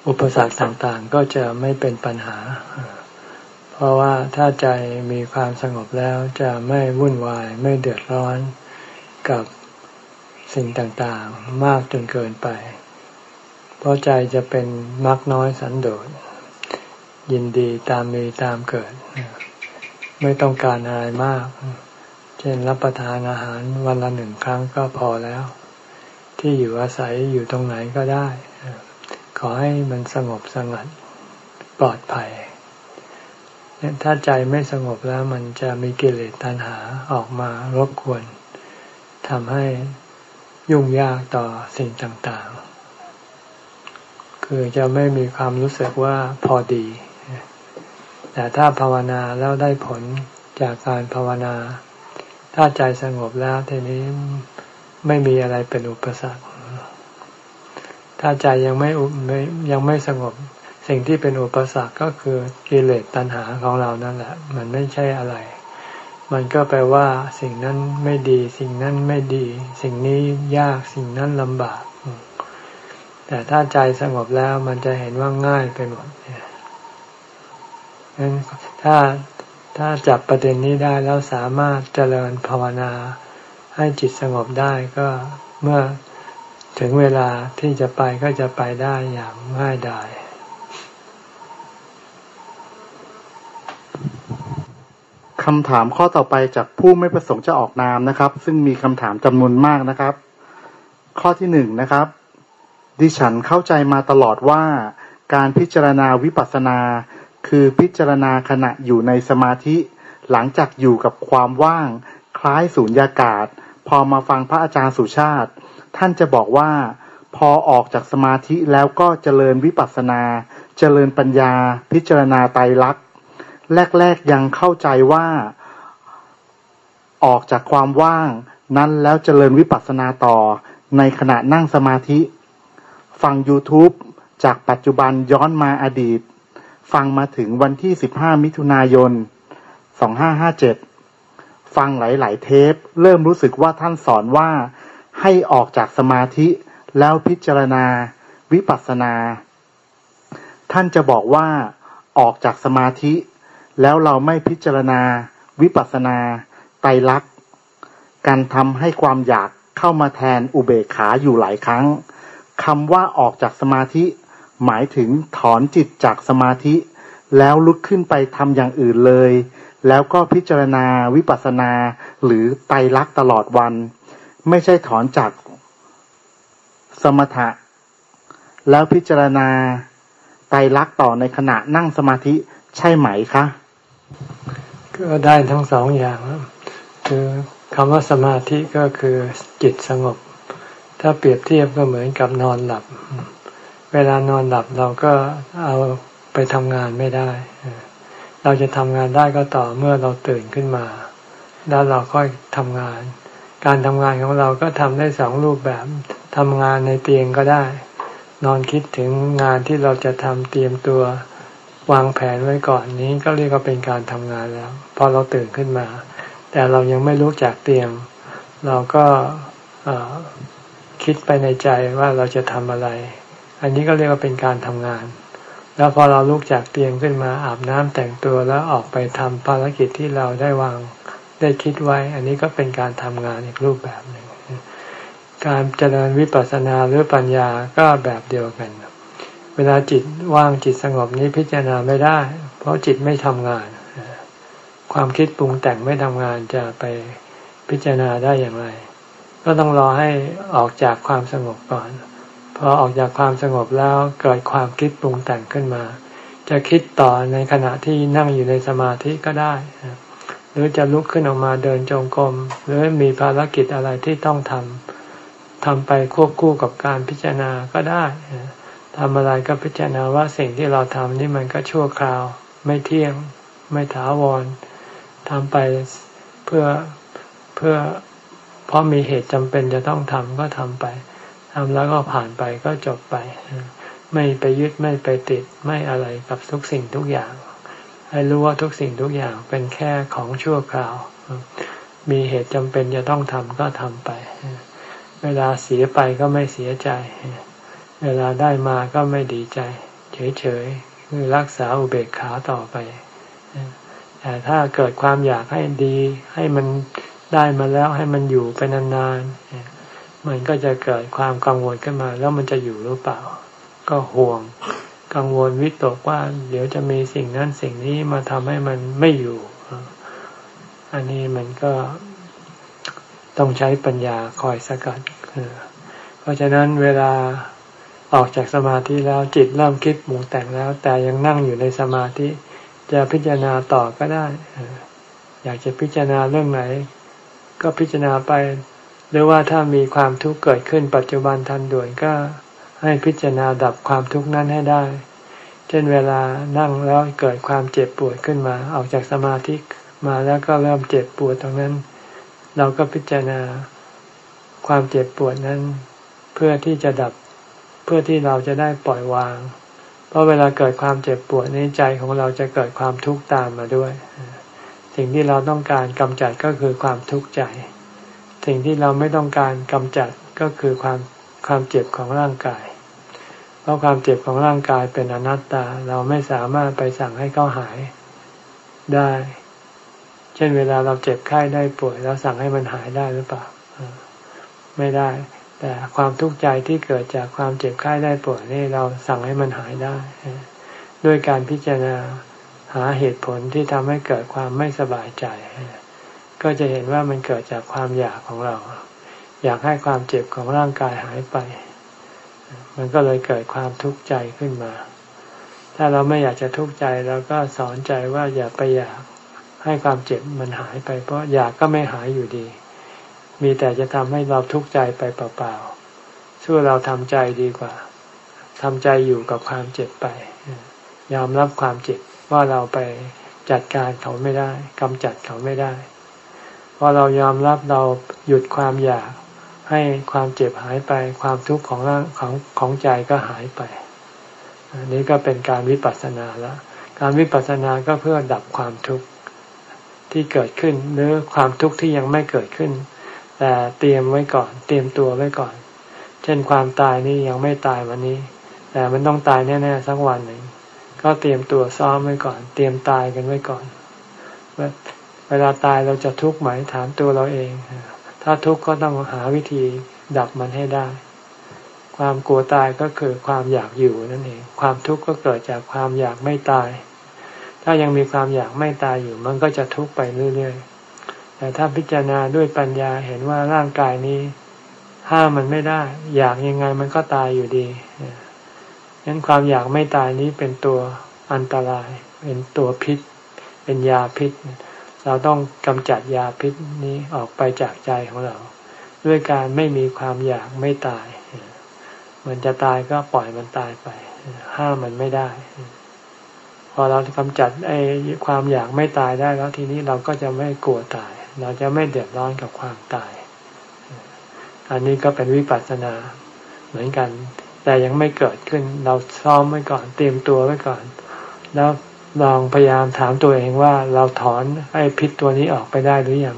อุปสรรคต่างๆ ก็จะไม่เป็นปัญหา เพราะว่าถ้าใจมีความสงบแล้วจะไม่วุ่นวายไม่เดือดร้อนกับสิ่งต่างๆ มากจนเกินไป เพราะใจจะเป็นมักน้อยสันโดษ ยินดีตามมีตามเกิด ไม่ต้องการอะไรมาก เช่นรับประทานอาหารวันละหนึ่งครั้งก็พอแล้ว ที่อยู่อาศัยอยู่ตรงไหนก็ได้ ขอให้มันสงบสงัดปลอดภัยถ้าใจไม่สงบแล้วมันจะมีกิเลสตัณหาออกมารบกวนทำให้ยุ่งยากต่อสิ่งต่างๆ คือจะไม่มีความรู้สึกว่าพอดี แต่ถ้าภาวนาแล้วได้ผลจากการภาวนา ถ้าใจสงบแล้วทีนี้ ไม่มีอะไรเป็นอุปสรรค ถ้าใจยังไม่ยังไม่สงบ สิ่งที่เป็นอุปสรรคก็คือกิเลสตัณหาของเรานั่นแหละ มันไม่ใช่อะไร มันก็แปลว่า สิ่งนั้นไม่ดี สิ่งนั้นไม่ดี สิ่งนี้ยากสิ่งนั้นลำบาก แต่ถ้าใจสงบแล้วมันจะเห็นว่าง่ายไปหมดงั้นถ้าถ้าจับประเด็นนี้ได้แล้วสามารถเจริญภาวนา ให้จิตสงบได้ก็เมื่อถึงเวลาที่จะไปก็จะไปได้อย่างง่ายดายคำถามข้อต่อไปจากผู้ไม่ประสงค์จะออกนามนะครับ ซึ่งมีคำถามจำนวนมากนะครับ ข้อที่หนึ่งนะครับ ดิฉันเข้าใจมาตลอดว่า การพิจารณาวิปัสสนา คือพิจารณาขณะอยู่ในสมาธิ หลังจากอยู่กับความว่าง คล้ายสูญญากาศ พอมาฟังพระอาจารย์สุชาติ ท่านจะบอกว่า พอออกจากสมาธิแล้วก็เจริญวิปัสสนา เจริญปัญญา พิจารณาไตรลักษณ์แรกๆยังเข้าใจว่า ออกจากความว่างนั้นแล้วเจริญวิปัสสนาต่อในขณะนั่งสมาธิ ฟัง YouTube จากปัจจุบันย้อนมาอดีต ฟังมาถึงวันที่ 15 มิถุนายน 2557 ฟังหลาย ๆ เทป เริ่มรู้สึกว่าท่านสอนว่าให้ออกจากสมาธิแล้วพิจารณา วิปัสสนา ท่านจะบอกว่าออกจากสมาธิ แล้วเราไม่พิจารณา วิปัสสนาไตรลักษณ์การทำให้ความอยากเข้ามาแทนอุเบกขาอยู่หลายครั้งคำว่าออกจากสมาธิ หมายถึงถอนจิตจากสมาธิ แล้วลุกขึ้นไปทำอย่างอื่นเลย แล้วก็พิจารณาวิปัสนาหรือไตรลักษณ์ตลอดวัน ไม่ใช่ถอนจากสมถะ แล้วพิจารณาไตรลักษณ์ต่อในขณะนั่งสมาธิใช่ไหมคะ ก็ได้ทั้งสองอย่าง คือคำว่าสมาธิก็คือจิตสงบ ถ้าเปรียบเทียบก็เหมือนกับนอนหลับ เวลานอนหลับเราก็เอาไปทำงานไม่ได้ เราจะทำงานได้ก็ต่อเมื่อเราตื่นขึ้นมา แล้วเราค่อยทำงาน การทำงานของเราก็ทำได้สองรูปแบบทำงานในเตียงก็ได้ นอนคิดถึงงานที่เราจะทำเตรียมตัววางแผนไว้ก่อนนี้ก็เรียกว่าเป็นการทำงานแล้ว พอเราตื่นขึ้นมา แต่เรายังไม่รู้จักเตียมเราก็คิดไปในใจว่าเราจะทำอะไร อันนี้ก็เรียกว่าเป็นการทำงาน แล้วพอเราลุกจากเตียงขึ้นมาอาบน้ำแต่งตัวแล้วออกไปทำภารกิจที่เราได้วางได้คิดไว้ อันนี้ก็เป็นการทำงานอีกรูปแบบหนึ่ง การเจริญวิปัสสนาหรือปัญญาก็แบบเดียวกัน เวลาจิตว่างจิตสงบนี้พิจารณาไม่ได้ เพราะจิตไม่ทำงาน ความคิดปรุงแต่งไม่ทำงานจะไปพิจารณาได้อย่างไร ก็ต้องรอให้ออกจากความสงบก่อน พอออกจากความสงบแล้วเกิดความคิดปรุงแต่งขึ้นมา จะคิดต่อในขณะที่นั่งอยู่ในสมาธิก็ได้ หรือจะลุกขึ้นออกมาเดินจงกรมหรือมีภารกิจอะไรที่ต้องทำทำไปควบคู่กับการพิจารณาก็ได้ทำอะไรก็พิจารณาว่าสิ่งที่เราทำนี่มันก็ชั่วคราว ไม่เที่ยง ไม่ถาวรทำไปเพื่อเพื่อเพราะมีเหตุจำเป็นจะต้องทำก็ทำไป ทำแล้วก็ผ่านไปก็จบไป ไม่ไปยึดไม่ไปติดไม่อะไรกับทุกสิ่งทุกอย่าง ให้รู้ว่าทุกสิ่งทุกอย่างเป็นแค่ของชั่วคราว มีเหตุจำเป็นจะต้องทำก็ทำไป เวลาเสียไปก็ไม่เสียใจ เวลาได้มาก็ไม่ดีใจ เฉยๆคือรักษาอุเบกขาต่อไปแต่ถ้าเกิดความอยากให้ดีให้มันได้มาแล้วให้มันอยู่ไปนานๆ มันก็จะเกิดความกังวลขึ้นมา แล้วมันจะอยู่หรือเปล่า ก็ห่วง กังวลวิตกว่า เดี๋ยวจะมีสิ่งนั้นสิ่งนี้มาทำให้มันไม่อยู่ อันนี้มันก็ต้องใช้ปัญญาคอยสกัดเพราะฉะนั้นเวลาออกจากสมาธิแล้วจิตเริ่มคิดหมูแต่งแล้ว แต่ยังนั่งอยู่ในสมาธิ จะพิจารณาต่อก็ได้ อยากจะพิจารณาเรื่องไหน ก็พิจารณาไป หรือว่าถ้ามีความทุกข์เกิดขึ้นปัจจุบันทันด่วนก็ให้พิจารณาดับความทุกข์นั้นให้ได้ เช่นเวลานั่งแล้วเกิดความเจ็บปวดขึ้นมาออกจากสมาธิมาแล้วก็เริ่มเจ็บปวดตรงนั้น เราก็พิจารณาความเจ็บปวดนั้น เพื่อที่จะดับเพื่อที่เราจะได้ปล่อยวาง เพราะเวลาเกิดความเจ็บปวดในใจของเราจะเกิดความทุกข์ตามมาด้วย สิ่งที่เราต้องการกำจัดก็คือความทุกข์ใจ สิ่งที่เราไม่ต้องการกำจัดก็คือความความเจ็บของร่างกาย เพราะความเจ็บของร่างกายเป็นอนัตตา เราไม่สามารถไปสั่งให้เขาหายได้ เช่นเวลาเราเจ็บไข้ได้ป่วยแล้วสั่งให้มันหายได้หรือเปล่า ไม่ได้ แต่ความทุกข์ใจที่เกิดจากความเจ็บไข้ได้ป่วยนี่เราสั่งให้มันหายได้ ด้วยการพิจารณาหาเหตุผลที่ทำให้เกิดความไม่สบายใจ ก็จะเห็นว่ามันเกิดจากความอยากของเรา อยากให้ความเจ็บของร่างกายหายไป มันก็เลยเกิดความทุกข์ใจขึ้นมา ถ้าเราไม่อยากจะทุกข์ใจเราก็สอนใจว่าอย่าไปอยากให้ความเจ็บมันหายไป เพราะอยากก็ไม่หายอยู่ดี มีแต่จะทำให้เราทุกข์ใจไปเปล่าๆช่วยเราทำใจดีกว่าทำใจอยู่กับความเจ็บไป ยอมรับความเจ็บว่าเราไปจัดการเขาไม่ได้กำจัดเขาไม่ได้ อเรายอมรับเราหยุดความอยาก ให้ความเจ็บหายไปความทุกข์ของร่างของของใจก็หายไป อันนี้ก็เป็นการวิปัสสนาแล้วการวิปัสสนาก็เพื่อดับความทุกข์ที่เกิดขึ้นหรือความทุกข์ที่ยังไม่เกิดขึ้น แต่เตรียมไว้ก่อน เตรียมตัวไว้ก่อน เช่นความตายนี่ยังไม่ตายวันนี้ แต่มันต้องตายแน่ๆสักวันหนึ่งก็เตรียมตัวซ้อมไว้ก่อน เตรียมตายกันไว้ก่อน เวลาตายเราจะทุกข์ไหมถามตัวเราเอง ถ้าทุกข์ก็ต้องหาวิธีดับมันให้ได้ ความกลัวตายก็คือความอยากอยู่นั่นเอง ความทุกข์ก็เกิดจากความอยากไม่ตาย ถ้ายังมีความอยากไม่ตายอยู่ มันก็จะทุกข์ไปเรื่อยๆ แต่ถ้าพิจารณาด้วยปัญญาเห็นว่าร่างกายนี้ ห้ามมันไม่ได้ อยากยังไงมันก็ตายอยู่ดีนั้นความอยากไม่ตายนี้เป็นตัวอันตราย เป็นตัวพิษ เป็นยาพิษ เราต้องกำจัดยาพิษนี้ออกไปจากใจของเรา ด้วยการไม่มีความอยากไม่ตาย มันจะตายก็ปล่อยมันตายไป ห้ามมันไม่ได้ พอเรากำจัดไอ้ความอยากไม่ตายได้แล้วทีนี้เราก็จะไม่กลัวตาย เราจะไม่เดือดร้อนกับความตาย อันนี้ก็เป็นวิปัสสนาเหมือนกัน แต่ยังไม่เกิดขึ้น เราซ้อมไว้ก่อน เตรียมตัวไว้ก่อน แล้ว ลองพยายามถามตัวเองว่าเราถอนไอ้พิษตัวนี้ออกไปได้หรือยัง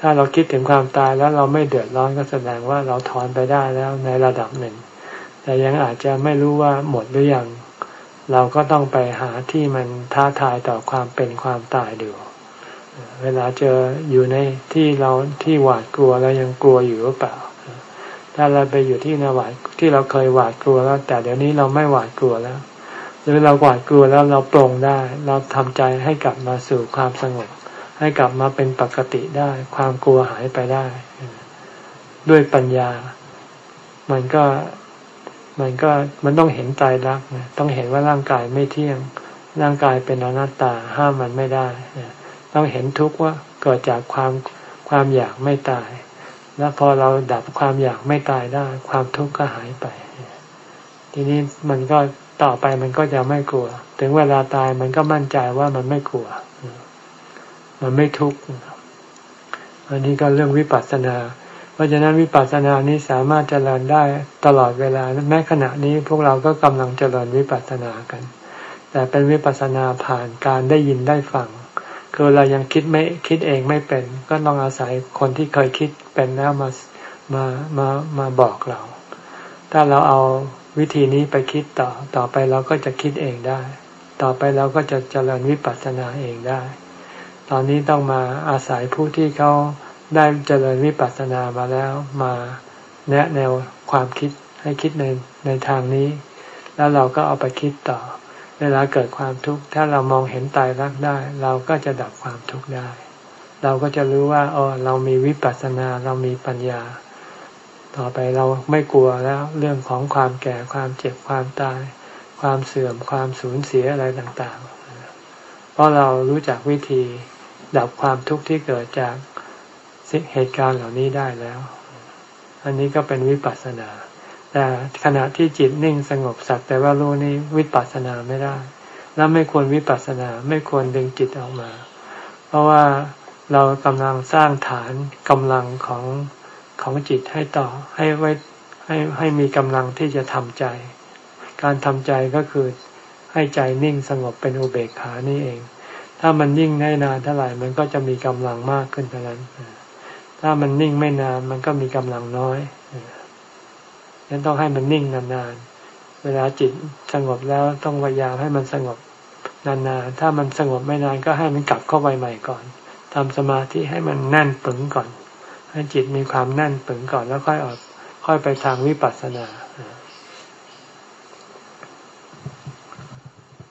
ถ้าเราคิดถึงความตายแล้วเราไม่เดือดร้อนก็แสดงว่าเราถอนไปได้แล้วในระดับหนึ่ง แต่ยังอาจจะไม่รู้ว่าหมดหรือยัง เราก็ต้องไปหาที่มันท้าทายต่อความเป็นความตายดูเวลาเจออยู่ในที่เราที่หวาดกลัวแล้วยังกลัวอยู่หรือเปล่า ถ้าเราไปอยู่ที่นหวาดที่เราเคยหวาดกลัวแล้ว แต่เดี๋ยวนี้เราไม่หวาดกลัวแล้ว หรือเราหวาดกลัวแล้วเราปรงได้ เราทำใจให้กลับมาสู่ความสงบ ให้กลับมาเป็นปกติได้ ความกลัวหายไปได้ ด้วยปัญญา มันก็มันก็มันต้องเห็นใจรักต้องเห็นว่าร่างกายไม่เที่ยง ร่างกายเป็นอนัตตาห้ามมันไม่ได้ ต้องเห็นทุกข์ว่าเกิดจากความความอยากไม่ตาย แล้วพอเราดับความอยากไม่ตายได้ ความทุกข์ก็หายไป ทีนี้มันก็ ต่อไปมันก็จะไม่กลัว ถึงเวลาตายมันก็มั่นใจว่ามันไม่กลัว มันไม่ทุกข์อันนี้ก็เรื่องวิปัสสนา เพราะฉะนั้นวิปัสสนานี้สามารถเจริญได้ตลอดเวลา แม้ขณะนี้พวกเราก็กำลังเจริญวิปัสสนากัน แต่เป็นวิปัสสนาผ่านการได้ยินได้ฟัง คือเรายังคิดไม่คิดเองไม่เป็น ก็ต้องอาศัยคนที่เคยคิดเป็นแล้วมามามามาบอกเรา ถ้าเราเอา วิธีนี้ไปคิดต่อ ต่อไปเราก็จะคิดเองได้ ต่อไปเราก็จะเจริญวิปัสสนาเองได้ ตอนนี้ต้องมาอาศัยผู้ที่เขาได้เจริญวิปัสสนามาแล้วมาแนะแนวความคิดให้คิดในในทางนี้ แล้วเราก็เอาไปคิดต่อ เวลาเกิดความทุกข์ถ้าเรามองเห็นตายรักได้ เราก็จะดับความทุกข์ได้ เราก็จะรู้ว่าอ๋อเรามีวิปัสสนาเรามีปัญญา ต่อไปเราไม่กลัวแล้วเรื่องของความแก่ความเจ็บความตาย ความเสื่อมความสูญเสียอะไรต่างๆ เพราะเรารู้จักวิธีดับความทุกข์ที่เกิดจากเหตุการณ์เหล่านี้ได้แล้ว อันนี้ก็เป็นวิปัสสนา แต่ขณะที่จิตนิ่งสงบสักแต่ว่ารู้นี้วิปัสสนาไม่ได้ และไม่ควรวิปัสสนาไม่ควรดึงจิตออกมา เพราะว่าเรากำลังสร้างฐานกำลังของ ของจิตให้ต่อให้ไว้ให้ให้มีกำลังที่จะทำใจ การทำใจก็คือให้ใจนิ่งสงบเป็นอุเบกขานี่เอง ถ้ามันนิ่งได้นานเท่าไหร่มันก็จะมีกำลังมากขึ้นเท่านั้น ถ้ามันนิ่งไม่นานมันก็มีกำลังน้อยนั้นต้องให้มันนิ่งนานๆ เวลาจิตสงบแล้วต้องพยายามให้มันสงบนานๆ ถ้ามันสงบไม่นานก็ให้มันกลับเข้าไปใหม่ก่อน ทำสมาธิให้มันแน่นปึงก่อน ให้จิตมีความแน่นปึงก่อนแล้วค่อยออกค่อยไปทางวิปัสสนา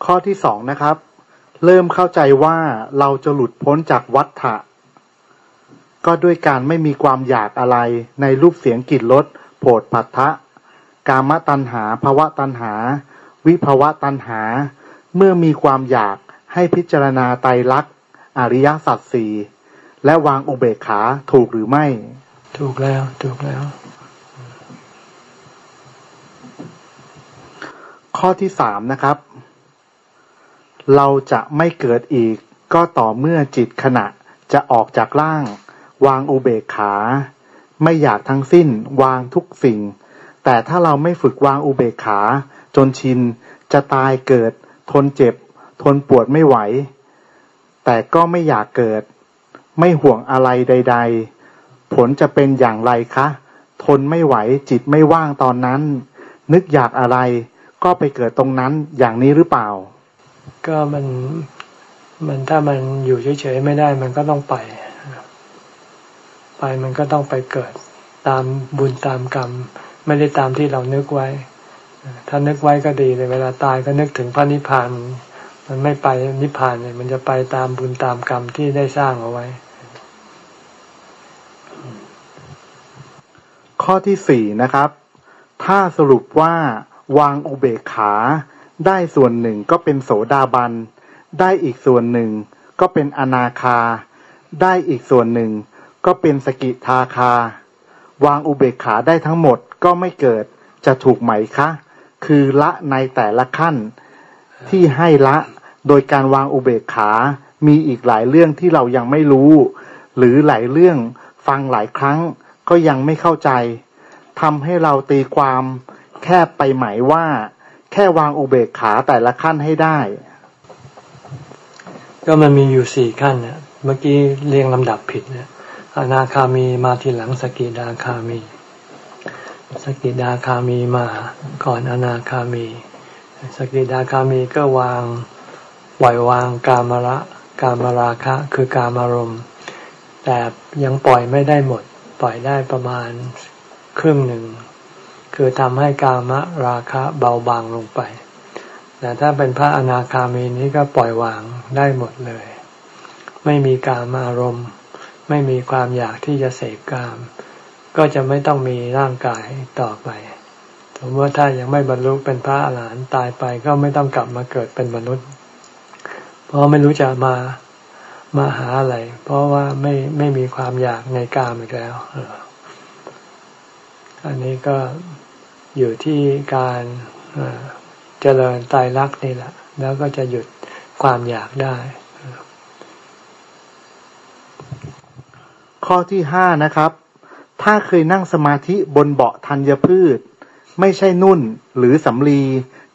ข้อที่สองนะครับ เริ่มเข้าใจว่าเราจะหลุดพ้นจากวัฏฏะก็ด้วยการไม่มีความอยากอะไรในรูปเสียงกลิ่นรสโผฏปัทะ กามตัณหาภาวะตัณหา วิภาวะตัณหา เมื่อมีความอยากให้พิจารณาไตรลักษณ์อริยสัจสี่ และวางอุเบกขาถูกหรือไม่ ถูกแล้วถูกแล้ว ข้อที่สามนะครับ เราจะไม่เกิดอีกก็ต่อเมื่อจิตขณะจะออกจากร่าง วางอุเบกขา ไม่อยากทั้งสิ้นวางทุกสิ่ง แต่ถ้าเราไม่ฝึกวางอุเบกขา จนชินจะตายเกิด ทนเจ็บ ทนปวดไม่ไหว แต่ก็ไม่อยากเกิด ไม่ห่วงอะไรใด ๆ ผลจะเป็นอย่างไรคะ ทนไม่ไหวจิตไม่ว่างตอนนั้น นึกอยากอะไร ก็ไปเกิดตรงนั้นอย่างนี้หรือเปล่า ก็มันมันถ้ามันอยู่เฉยๆไม่ได้มันก็ต้องไป ไปมันก็ต้องไปเกิดตามบุญตามกรรม ไม่ได้ตามที่เรานึกไว้ ถ้านึกไว้ก็ดีเลยเวลาตายก็นึกถึงพระนิพพานมันไม่ไปนิพพานเนี่ยมันจะไปตามบุญตามกรรมที่ได้สร้างเอาไว้ ข้อที่สี่นะครับ ถ้าสรุปว่าวางอุเบกขา ได้ส่วนหนึ่งก็เป็นโสดาบัน ได้อีกส่วนหนึ่งก็เป็นอนาคา ได้อีกส่วนหนึ่งก็เป็นสกิทาคา วางอุเบกขาได้ทั้งหมดก็ไม่เกิดจะถูกไหมคะ คือละในแต่ละขั้นที่ให้ละโดยการวางอุเบกขา มีอีกหลายเรื่องที่เรายังไม่รู้ หรือหลายเรื่องฟังหลายครั้ง ก็ยังไม่เข้าใจทำให้เราตีความแคบไปหมายว่า แค่วางอุเบกขาแต่ละขั้นให้ได้ ก็มันมีอยู่สี่ขั้นเนี่ยเมื่อกี้เรียงลำดับผิดเนี่ยอนาคามีมาทีหลังสกิดาคามี สกิดาคามีมาก่อนอนาคามี สกิดาคามีก็วางปล่อยวางกามระกามราคะคือกามารมณ์แต่ยังปล่อยไม่ได้หมด ปล่อยได้ประมาณครึ่งหนึ่ง คือทำให้กามราคะเบาบางลงไป แต่ถ้าเป็นพระอนาคามีนี้ก็ปล่อยวางได้หมดเลย ไม่มีกามอารมณ์ ไม่มีความอยากที่จะเสพกาม ก็จะไม่ต้องมีร่างกายต่อไปสมมติว่าถ้ายังไม่บรรลุเป็นพระอรหันต์ตายไปก็ไม่ต้องกลับมาเกิดเป็นมนุษย์ เพราะไม่รู้จะมา มาหาอะไร เพราะว่าไม่ไม่มีความอยากในกามอีกแล้ว อันนี้ก็อยู่ที่การเจริญตายรักนี่แหละ แล้วก็จะหยุดความอยากได้ ข้อที่ห้านะครับ ถ้าเคยนั่งสมาธิบนเบาะธัญพืช ไม่ใช่นุ่นหรือสำลี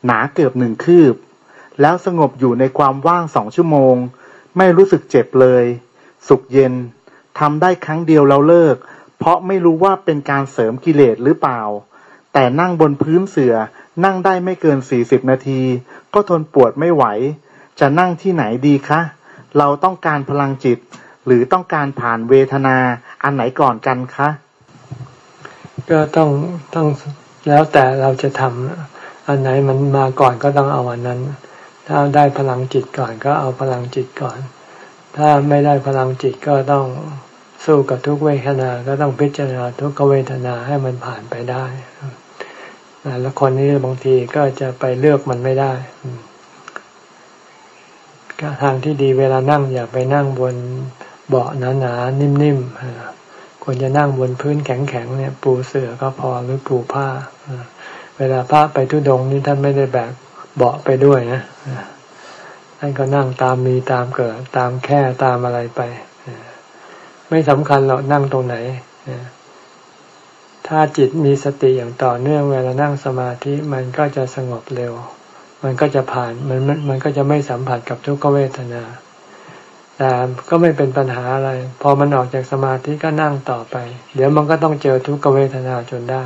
หนาเกือบหนึ่งคืบ แล้วสงบอยู่ในความว่างสองชั่วโมง ไม่รู้สึกเจ็บเลย สุขเย็นทำได้ครั้งเดียวแล้วเลิก เพราะไม่รู้ว่าเป็นการเสริมกิเลสหรือเปล่า แต่นั่งบนพื้นเสือ่อนั่งได้ไม่เกินสี่สิบนาที ก็ทนปวดไม่ไหว จะนั่งที่ไหนดีคะ เราต้องการพลังจิต หรือต้องการผ่านเวทนาอันไหนก่อนกันคะ ก็ต้องต้องแล้วแต่เราจะทำอันไหนมันมาก่อนก็ต้องเอาอันนั้น ถ้าได้พลังจิตก่อนก็เอาพลังจิตก่อน ถ้าไม่ได้พลังจิตก็ต้องสู้กับทุกเวทนา ก็ต้องพิจารณาทุกเวทนาให้มันผ่านไปได้แล้วคนนี้บางทีก็จะไปเลือกมันไม่ได้ทางที่ดีเวลานั่งอย่าไปนั่งบนเบาะหนาๆนิ่มๆควรจะนั่งบนพื้นแข็งๆเนี่ย ปูเสื่อก็พอหรือปูผ้า เวลาพระไปทุดงนี่ท่านไม่ได้แบก เบาะไปด้วยนะท่านก็นั่งตามมีตามเกิด ตามแค่ตามอะไรไป ไม่สำคัญเรานั่งตรงไหน ถ้าจิตมีสติอย่างต่อเนื่องเวลานั่งสมาธิมันก็จะสงบเร็ว มันก็จะผ่านมันมันก็จะไม่สัมผัสกับทุกขเวทนาแต่ก็ไม่เป็นปัญหาอะไร พอมันออกจากสมาธิก็นั่งต่อไป เดี๋ยวมันก็ต้องเจอทุกขเวทนาจนได้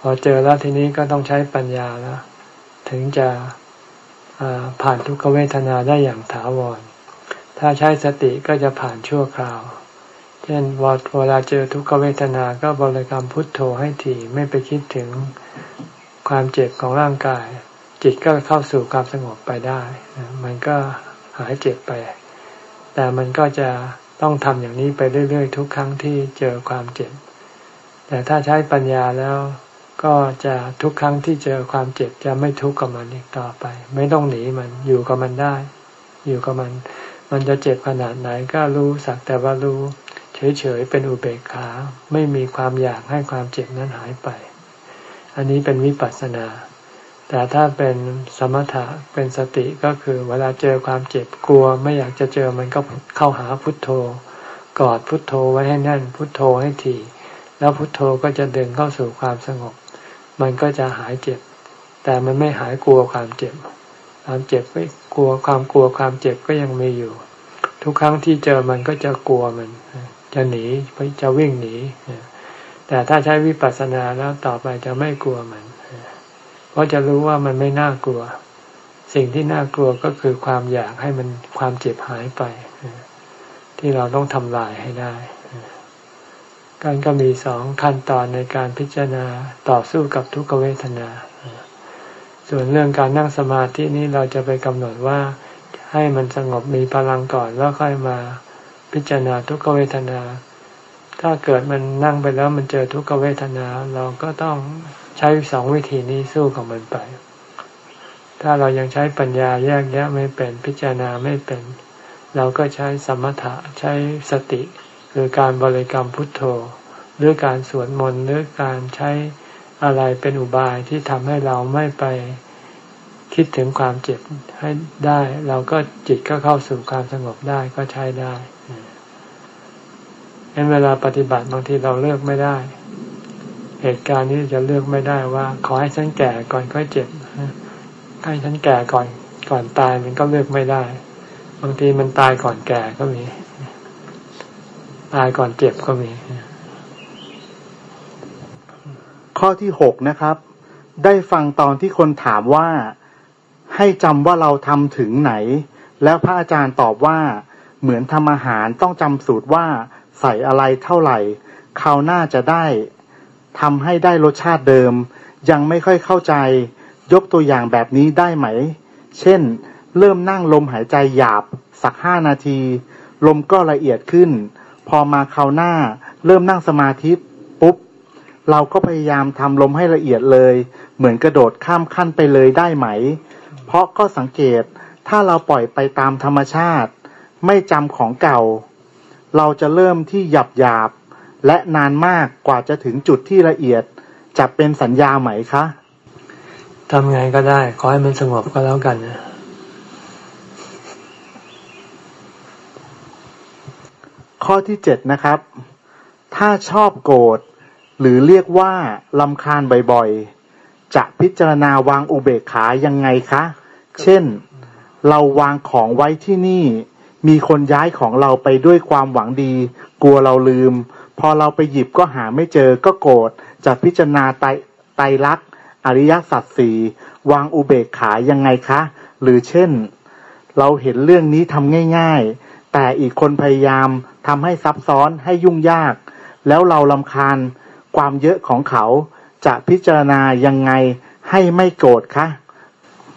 พอเจอแล้วทีนี้ก็ต้องใช้ปัญญาแล้วถึงจะผ่านทุกขเวทนาได้อย่างถาวร ถ้าใช้สติก็จะผ่านชั่วคราว เช่นเวลาเจอทุกขเวทนาก็บริกรรมพุทโธให้ถี่ไม่ไปคิดถึงความเจ็บของร่างกาย จิตก็เข้าสู่ความสงบไปได้ มันก็หายเจ็บไป แต่มันก็จะต้องทำอย่างนี้ไปเรื่อยๆ ทุกครั้งที่เจอความเจ็บ แต่ถ้าใช้ปัญญาแล้ว ก็จะทุกครั้งที่เจอความเจ็บจะไม่ทุกข์กับมันอีกต่อไป ไม่ต้องหนีมันอยู่กับมันได้ อยู่กับมัน มันจะเจ็บขนาดไหนก็รู้สักแต่ว่ารู้ เฉยๆเป็นอุเบกขา ไม่มีความอยากให้ความเจ็บนั้นหายไป อันนี้เป็นวิปัสสนา แต่ถ้าเป็นสมถะเป็นสติก็คือเวลาเจอความเจ็บกลัว ไม่อยากจะเจอมันก็เข้าหาพุทโธ กอดพุทโธไว้ให้แน่นพุทโธให้ถี่แล้วพุทโธก็จะเดินเข้าสู่ความสงบ มันก็จะหายเจ็บ แต่มันไม่หายกลัวความเจ็บ ความเจ็บไม่กลัวความกลัวความเจ็บก็ยังมีอยู่ ทุกครั้งที่เจอมันก็จะกลัวมัน จะหนีจะวิ่งหนีแต่ถ้าใช้วิปัสสนาแล้วต่อไปจะไม่กลัวมัน เพราะจะรู้ว่ามันไม่น่ากลัว สิ่งที่น่ากลัวก็คือความอยากให้มันความเจ็บหายไป ที่เราต้องทำลายให้ได้ การก็มีสองขั้นตอนในการพิจารณาต่อสู้กับทุกขเวทนา ส่วนเรื่องการนั่งสมาธินี้เราจะไปกำหนดว่าให้มันสงบมีพลังก่อนแล้วค่อยมาพิจารณาทุกขเวทนา ถ้าเกิดมันนั่งไปแล้วมันเจอทุกขเวทนา เราก็ต้องใช้สองวิธีนี้สู้กับมันไป ถ้าเรายังใช้ปัญญาแยกแยะไม่เป็นพิจารณาไม่เป็น เราก็ใช้สมถะใช้สติ คือการบริกรรมพุทโธ หรือการสวดมนต์หรือการใช้อะไรเป็นอุบายที่ทำให้เราไม่ไปคิดถึงความเจ็บให้ได้ เราก็จิตก็เข้าสู่ความสงบได้ก็ใช้ได้เห็นเวลาปฏิบัติบางทีเราเลือกไม่ได้ เหตุการณ์นี้จะเลือกไม่ได้ว่า ขอให้ฉันแก่ก่อนค่อยเจ็บให้ฉันแก่ก่อนก่อนตายมันก็เลือกไม่ได้ บางทีมันตายก่อนแก่ก็มี ตายก่อนเจ็บก็มี ข้อที่หกนะครับ ได้ฟังตอนที่คนถามว่าให้จำว่าเราทำถึงไหน แล้วพระอาจารย์ตอบว่า เหมือนทำอาหารต้องจำสูตรว่าใส่อะไรเท่าไหร่คราวหน้าจะได้ทำให้ได้รสชาติเดิม ยังไม่ค่อยเข้าใจ ยกตัวอย่างแบบนี้ได้ไหม เช่น เริ่มนั่งลมหายใจหยาบ สักห้านาที ลมก็ละเอียดขึ้น พอมาคราวหน้า เริ่มนั่งสมาธิปุ๊บ เราก็พยายามทำลมให้ละเอียดเลย เหมือนกระโดดข้ามขั้นไปเลยได้ไหม เพราะก็สังเกตถ้าเราปล่อยไปตามธรรมชาติ ไม่จำของเก่า เราจะเริ่มที่หยับหยาบและนานมากกว่าจะถึงจุดที่ละเอียด จะเป็นสัญญาไหมคะทำไงก็ได้ ขอให้มันสงบก็แล้วกันนะ ข้อที่เจ็ดนะครับ ถ้าชอบโกรธหรือเรียกว่าลำคาญบ่อยๆ จะพิจารณาวางอุเบกขายังไงคะ เช่น เราวางของไว้ที่นี่ มีคนย้ายของเราไปด้วยความหวังดี กลัวเราลืม พอเราไปหยิบก็หาไม่เจอก็โกรธจะพิจารณาไตไตรักอริยสัจสี่วางอุเบกขายังไงคะ หรือเช่น เราเห็นเรื่องนี้ทำง่ายๆ แต่อีกคนพยายามทำให้ซับซ้อนให้ยุ่งยาก แล้วเราลำคาญความเยอะของเขาจะพิจารณายังไงให้ไม่โกรธคะ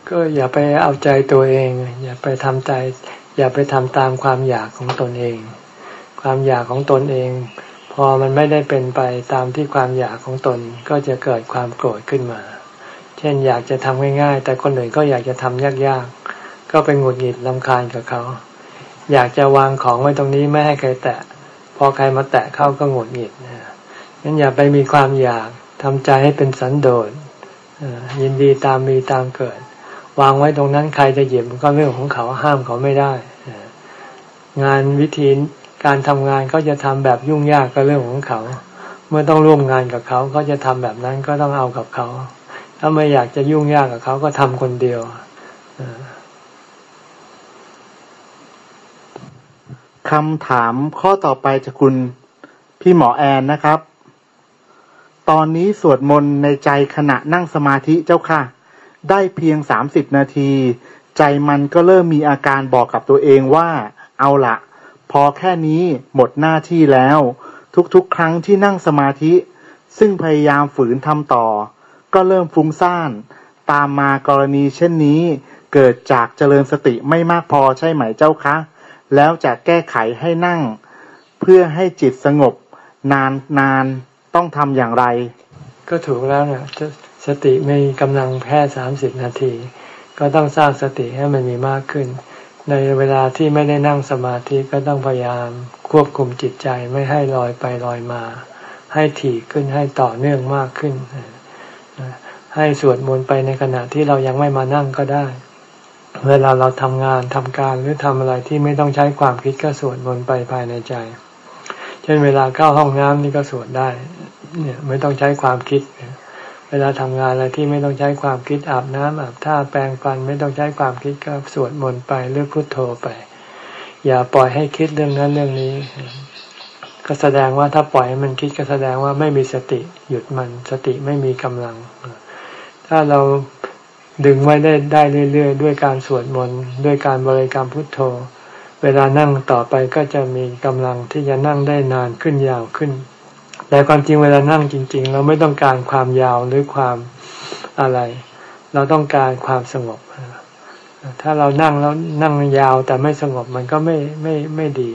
ก็อย่าไปเอาใจตัวเอง อย่าไปทำใจ อย่าไปทำตามความอยากของตนเอง ความอยากของตนเอง พอมันไม่ได้เป็นไปตามที่ความอยากของตนก็จะเกิดความโกรธขึ้นมา เช่นอยากจะทำง่ายๆ แต่คนอื่นก็อยากจะทำยากๆ ก็ไปหงุดหงิดลำคาญกับเขา อยากจะวางของไว้ตรงนี้ไม่ให้ใครแตะ พอใครมาแตะเข้าก็หงุดหงิดนะงั้นอย่าไปมีความอยากทำใจให้เป็นสันโดษยินดีตามมีตามเกิด วางไว้ตรงนั้นใครจะหยิบก็เรื่องของเขาห้ามเขาไม่ได้ งานวิธีการทำงานก็จะทำแบบยุ่งยากก็เรื่องของเขา เมื่อต้องร่วมงานกับเขาเขาจะทำแบบนั้นก็ต้องเอากับเขา ถ้าไม่อยากจะยุ่งยากกับเขาก็ทำคนเดียว คำถามข้อต่อไปจากคุณพี่หมอแอนนะครับ ตอนนี้สวดมนต์ในใจขณะนั่งสมาธิเจ้าค่ะ ได้เพียงสามสิบนาที ใจมันก็เริ่มมีอาการบอกกับตัวเองว่า เอาละพอแค่นี้หมดหน้าที่แล้ว ทุกๆ ครั้งที่นั่งสมาธิ ซึ่งพยายามฝืนทำต่อ ก็เริ่มฟุ้งซ่าน ตามมากรณีเช่นนี้ เกิดจากเจริญสติไม่มากพอใช่ไหมเจ้าคะ แล้วจะแก้ไขให้นั่ง เพื่อให้จิตสงบ นานนานต้องทำอย่างไร ก็ถูกแล้วเนี่ยสติมีกำลังแค่สามสิบนาที ก็ต้องสร้างสติให้มันมีมากขึ้น ในเวลาที่ไม่ได้นั่งสมาธิก็ต้องพยายามควบคุมจิตใจไม่ให้ลอยไปลอยมา ให้ถี่ขึ้นให้ต่อเนื่องมากขึ้น ให้สวดมนต์ไปในขณะที่เรายังไม่มานั่งก็ได้ เวลาเราทำงานทำการหรือทำอะไรที่ไม่ต้องใช้ความคิดก็สวดมนต์ไปภายในใจ เช่นเวลาเข้าห้องน้ำนี่ก็สวดได้ เนี่ยไม่ต้องใช้ความคิด เวลาทำงานอะไรที่ไม่ต้องใช้ความคิดอาบน้ำอาบท่าแปรงฟันไม่ต้องใช้ความคิดก็สวดมนต์ไปหรือพุทโธไป อย่าปล่อยให้คิดเรื่องนั้นเรื่องนี้ ก็แสดงว่าถ้าปล่อยให้มันคิดก็แสดงว่าไม่มีสติหยุดมันสติไม่มีกำลัง ถ้าเรา ดึงไว้ได้ได้เรื่อยๆ ด้วยการสวดมนต์ด้วยการบริกรรมพุทโธ เวลานั่งต่อไปก็จะมีกำลังที่จะนั่งได้นานขึ้นยาวขึ้น แต่ความจริงเวลานั่งจริง ๆ เราไม่ต้องการความยาวหรือความอะไร เราต้องการความสงบ ถ้าเรานั่งแล้วนั่งยาวแต่ไม่สงบมันก็ไม่ไม่ไม่ดี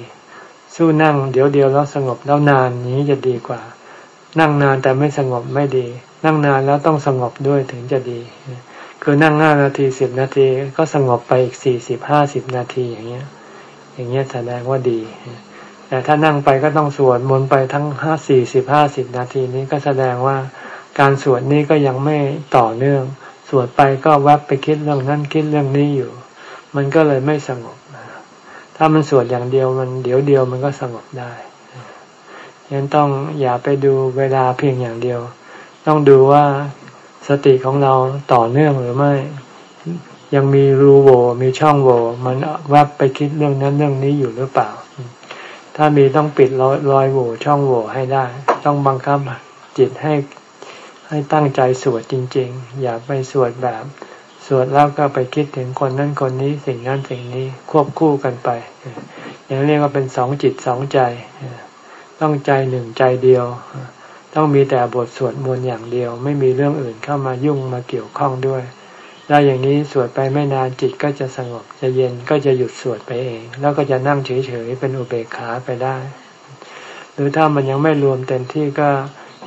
สู้นั่งเดี๋ยวเดียวแล้วสงบแล้วนานนี้จะดีกว่า นั่งนานแต่ไม่สงบไม่ดี นั่งนานแล้วต้องสงบด้วยถึงจะดี คือนั่งห้านาทีสิบนาทีก็สงบไปอีกสี่สิบห้าสิบนาทีอย่างเงี้ย อย่างเงี้ยแสดงว่าดี แต่ถ้านั่งไปก็ต้องสวดมนต์ไปทั้งห้าสี่สิบห้าสิบนาทีนี้ก็แสดงว่าการสวดนี้ก็ยังไม่ต่อเนื่อง สวดไปก็แวบไปคิดเรื่องนั้นคิดเรื่องนี้อยู่ มันก็เลยไม่สงบ ถ้ามันสวดอย่างเดียวมันเดี๋ยวเดียวมันก็สงบได้ยังต้องอย่าไปดูเวลาเพียงอย่างเดียว ต้องดูว่า สติของเราต่อเนื่องหรือไม่ ยังมีรูโว่มีช่องโวมันวับไปคิดเรื่องนั้นเรื่องนี้อยู่หรือเปล่า ถ้ามีต้องปิดรอยรอยโว่ช่องโว่ให้ได้ ต้องบังคับจิตให้ให้ตั้งใจสวดจริง ๆ อย่าไปสวดแบบ สวดแล้วก็ไปคิดถึงคนนั้นคนนี้สิ่งนั้นสิ่งนี้ควบคู่กันไปอย่างเรียกว่าเป็นสองจิตสองใจ ต้องใจหนึ่งใจเดียว ต้องมีแต่บทสวดมนต์อย่างเดียว ไม่มีเรื่องอื่นเข้ามายุ่งมาเกี่ยวข้องด้วยแล้วอย่างนี้สวดไปไม่นานจิตก็จะสงบจะเย็นก็จะหยุดสวดไปเอง แล้วก็จะนั่งเฉยๆเป็นอุเบกขาไปได้ หรือถ้ามันยังไม่รวมเต็มที่ก็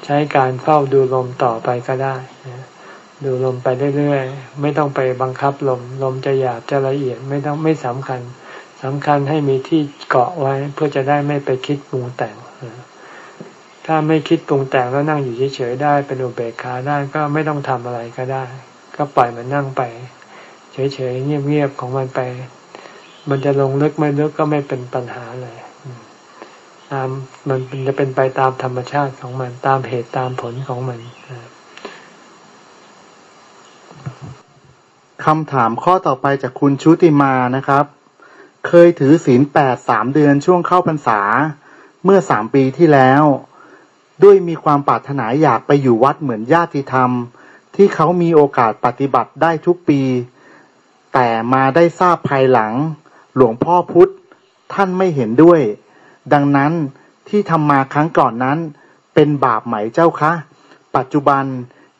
ใช้การเฝ้าดูลมต่อไปก็ได้ดูลมไปเรื่อยๆไม่ต้องไปบังคับลม ลมจะหยาบจะละเอียดไม่ต้องไม่สำคัญสำคัญให้มีที่เกาะไว้เพื่อจะได้ไม่ไปคิดปรุงแต่ง ถ้าไม่คิดปรุงแต่งแล้วนั่งอยู่เฉยๆได้เป็นอุเบกขาได้ก็ไม่ต้องทำอะไรก็ได้ ก็ปล่อยมันนั่งไป เฉยๆเงียบๆของมันไป มันจะลงลึกไม่ลึกก็ไม่เป็นปัญหาเลยตามมันจะเป็นไปตามธรรมชาติของมันตามเหตุตามผลของมันคำถามข้อต่อไปจากคุณชุติมานะครับ เคยถือศีลแปดสามเดือนช่วงเข้าพรรษา เมื่อสามปีที่แล้ว ด้วยมีความปรารถนาอยากไปอยู่วัดเหมือนญาติธรรม ที่เขามีโอกาสปฏิบัติได้ทุกปี แต่มาได้ทราบภายหลัง หลวงพ่อพุธท่านไม่เห็นด้วย ดังนั้นที่ทำมาครั้งก่อนนั้น เป็นบาปไหมเจ้าคะ ปัจจุบัน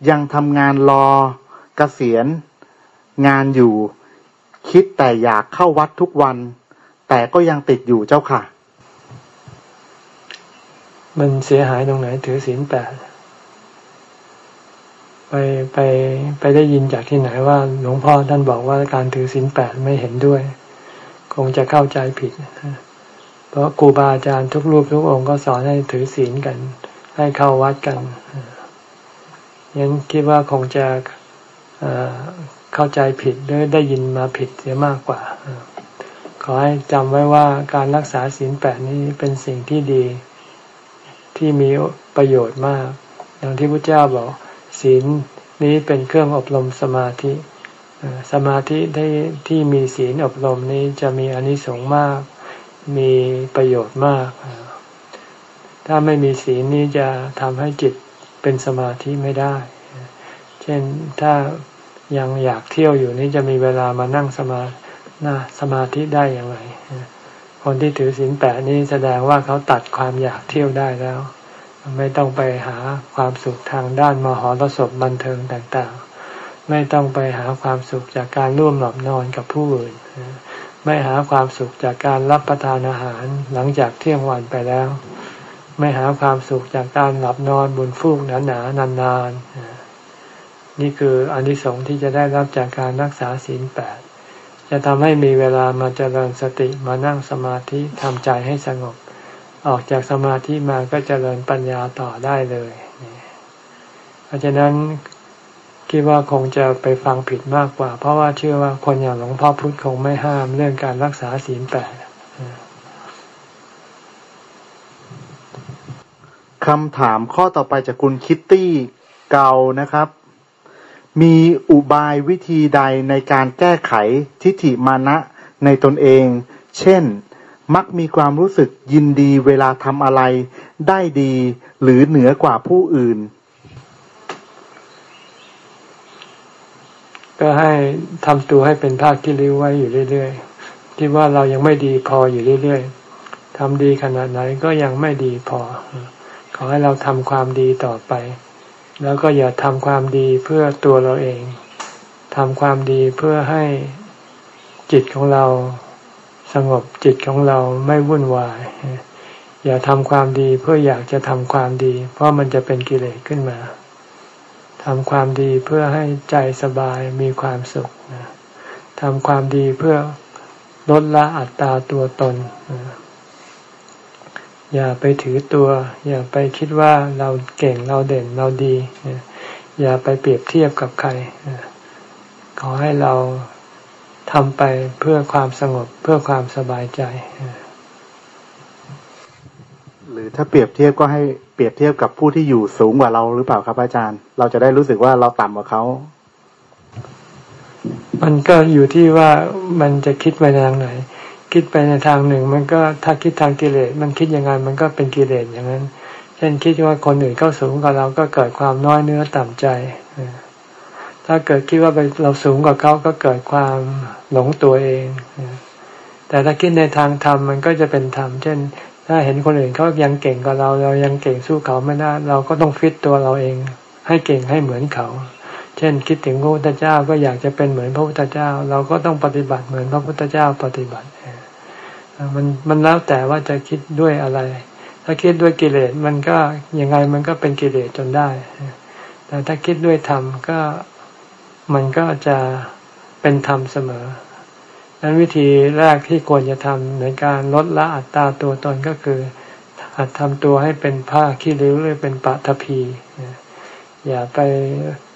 ยังทำงานรอกเกษียณ งานอยู่ คิดแต่อยากเข้าวัดทุกวัน แต่ก็ยังติดอยู่เจ้าค่ะ มันเสียหายตรงไหนถือศีลแปดไปไปไปได้ยินจากที่ไหนว่าหลวงพ่อท่านบอกว่าการถือศีลแปดไม่เห็นด้วย คงจะเข้าใจผิด เพราะครูบาอาจารย์ทุกรูปทุกองค์ก็สอนให้ถือศีลกัน ให้เข้าวัดกันยังคิดว่าคงจะเข้าใจผิดหรือได้ยินมาผิดเสียมากกว่า ขอให้จำไว้ว่าการรักษาศีลแปดนี้เป็นสิ่งที่ดี ที่มีประโยชน์มาก อย่างที่พระเจ้าบอกศีลนี้เป็นเครื่องอบรมสมาธิ สมาธิที่ที่มีศีลอบรมนี้จะมีอนิสงส์มาก มีประโยชน์มาก ถ้าไม่มีศีลนี้จะทำให้จิตเป็นสมาธิไม่ได้ เช่นถ้ายังอยากเที่ยวอยู่นี่จะมีเวลามานั่งสมาสมาธิได้อย่างไร คนที่ถือศีลแปดนี้แสดงว่าเขาตัดความอยากเที่ยวได้แล้ว ไม่ต้องไปหาความสุขทางด้านมหรสพบันเทิงต่างๆ ไม่ต้องไปหาความสุขจากการร่วมหลับนอนกับผู้อื่น ไม่หาความสุขจากการรับประทานอาหารหลังจากเที่ยงวันไปแล้ว ไม่หาความสุขจากการหลับนอนบนฟูกหนาๆนานๆนี่คืออนิสงส์ที่จะได้รับจากการรักษาศีลแปด จะทำให้มีเวลามาเจริญสติมานั่งสมาธิทำใจให้สงบ ออกจากสมาธิมาก็เจริญปัญญาต่อได้เลยเพราะฉะนั้นคิดว่าคงจะไปฟังผิดมากกว่า เพราะว่าเชื่อว่าคนอย่างหลวงพ่อพุธคงไม่ห้ามเรื่องการรักษาศีลแปดคำถามข้อต่อไปจากคุณคิตตี้เกานะครับ มีอุบายวิธีใดในการแก้ไขทิฏฐิมานะในตนเอง เช่น มักมีความรู้สึกยินดีเวลาทำอะไร ได้ดีหรือเหนือกว่าผู้อื่น ก็ให้ทำตัวให้เป็นภาคที่ริ้วไว้อยู่เรื่อยๆ คิดว่าเรายังไม่ดีพออยู่เรื่อยๆทำดีขนาดไหนก็ยังไม่ดีพอ ขอให้เราทำความดีต่อไป แล้วก็อย่าทำความดีเพื่อตัวเราเองทำความดีเพื่อให้จิตของเราสงบจิตของเราไม่วุ่นวาย อย่าทำความดีเพื่ออยากจะทำความดี เพราะมันจะเป็นกิเลสขึ้นมาทำความดีเพื่อให้ใจสบายมีความสุขทำความดีเพื่อลดละอัตตาตัวตน อย่าไปถือตัว อย่าไปคิดว่าเราเก่งเราเด่นเราดี อย่าไปเปรียบเทียบกับใคร ขอให้เราทำไปเพื่อความสงบเพื่อความสบายใจ หรือถ้าเปรียบเทียบก็ให้เปรียบเทียบกับผู้ที่อยู่สูงกว่าเราหรือเปล่าครับอาจารย์ เราจะได้รู้สึกว่าเราต่ำกว่าเขา มันก็อยู่ที่ว่ามันจะคิดไปทางไหน คิดไปในทางหนึ่ง มันก็ถ้าคิดทางกิเลสมันคิดยังไงมันก็เป็นกิเลสอย่างนั้น เช่นคิดว่าคนอื่นเขาสูงกว่าเราก็เกิดความน้อยเนื้อต่ำใจ ถ้าเกิดคิดว่าเราสูงกว่าเขาก็เกิดความหลงตัวเอง แต่ถ้าคิดในทางธรรมมันก็จะเป็นธรรมเช่น ถ้าเห็นคนอื่นเขายังเก่งกว่าเรา เรายังเก่งสู้เขาไม่ได้เราก็ต้องฟิตตัวเราเอง ให้เก่งให้เหมือนเขาเช่นคิดถึงพระพุทธเจ้าก็อยากจะเป็นเหมือนพระพุทธเจ้า เราก็ต้องปฏิบัติเหมือนพระพุทธเจ้าปฏิบัติ มันมันแล้วแต่ว่าจะคิดด้วยอะไร ถ้าคิดด้วยกิเลสมันก็ยังไงมันก็เป็นกิเลสจนได้ แต่ถ้าคิดด้วยธรรมก็มันก็จะเป็นธรรมเสมอนั้นวิธีแรกที่ควรจะทำในการลดละอัตราตัวตนก็คือหัดทำตัวให้เป็นผ้าขี้ริ้วหรือเป็นปัตภีอย่าไป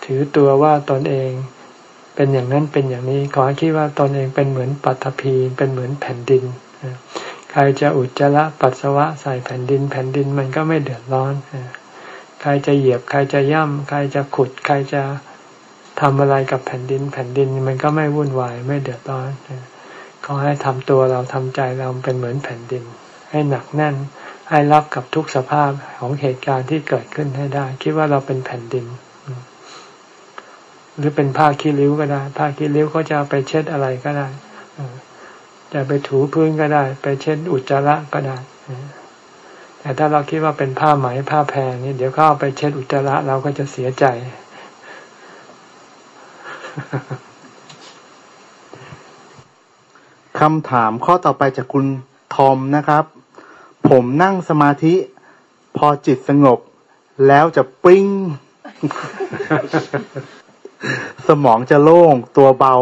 ถือตัวว่าตนเองเป็นอย่างนั้นเป็นอย่างนี้ ขอให้คิดว่าตนเองเป็นเหมือนปัตภีเป็นเหมือนแผ่นดิน ใครจะอุจจาระปัสสาวะใส่แผ่นดิน แผ่นดินมันก็ไม่เดือดร้อน ใครจะเหยียบ ใครจะย่ำใครจะขุด ใครจะทำอะไรกับแผ่นดิน แผ่นดินมันก็ไม่วุ่นวายไม่เดือดร้อนขอให้ทำตัวเราทำใจเราเป็นเหมือนแผ่นดิน ให้หนักแน่น ให้รับกับทุกสภาพของเหตุการณ์ที่เกิดขึ้นให้ได้ คิดว่าเราเป็นแผ่นดิน หรือเป็นผ้าขี้ริ้วก็ได้ ผ้าขี้ริ้วก็จะไปเช็ดอะไรก็ได้ จะไปถูพื้นก็ได้ ไปเช็ดอุจจาระก็ได้ แต่ถ้าเราคิดว่าเป็นผ้าไหมผ้าแพรนี่เดี๋ยวเขาเอาไปเช็ดอุจจาระเราก็จะเสียใจ คำถามข้อต่อไปจากคุณทอมนะครับ ผมนั่งสมาธิ พอจิตสงบ แล้วจะปิ้ง สมองจะโล่งตัวเบา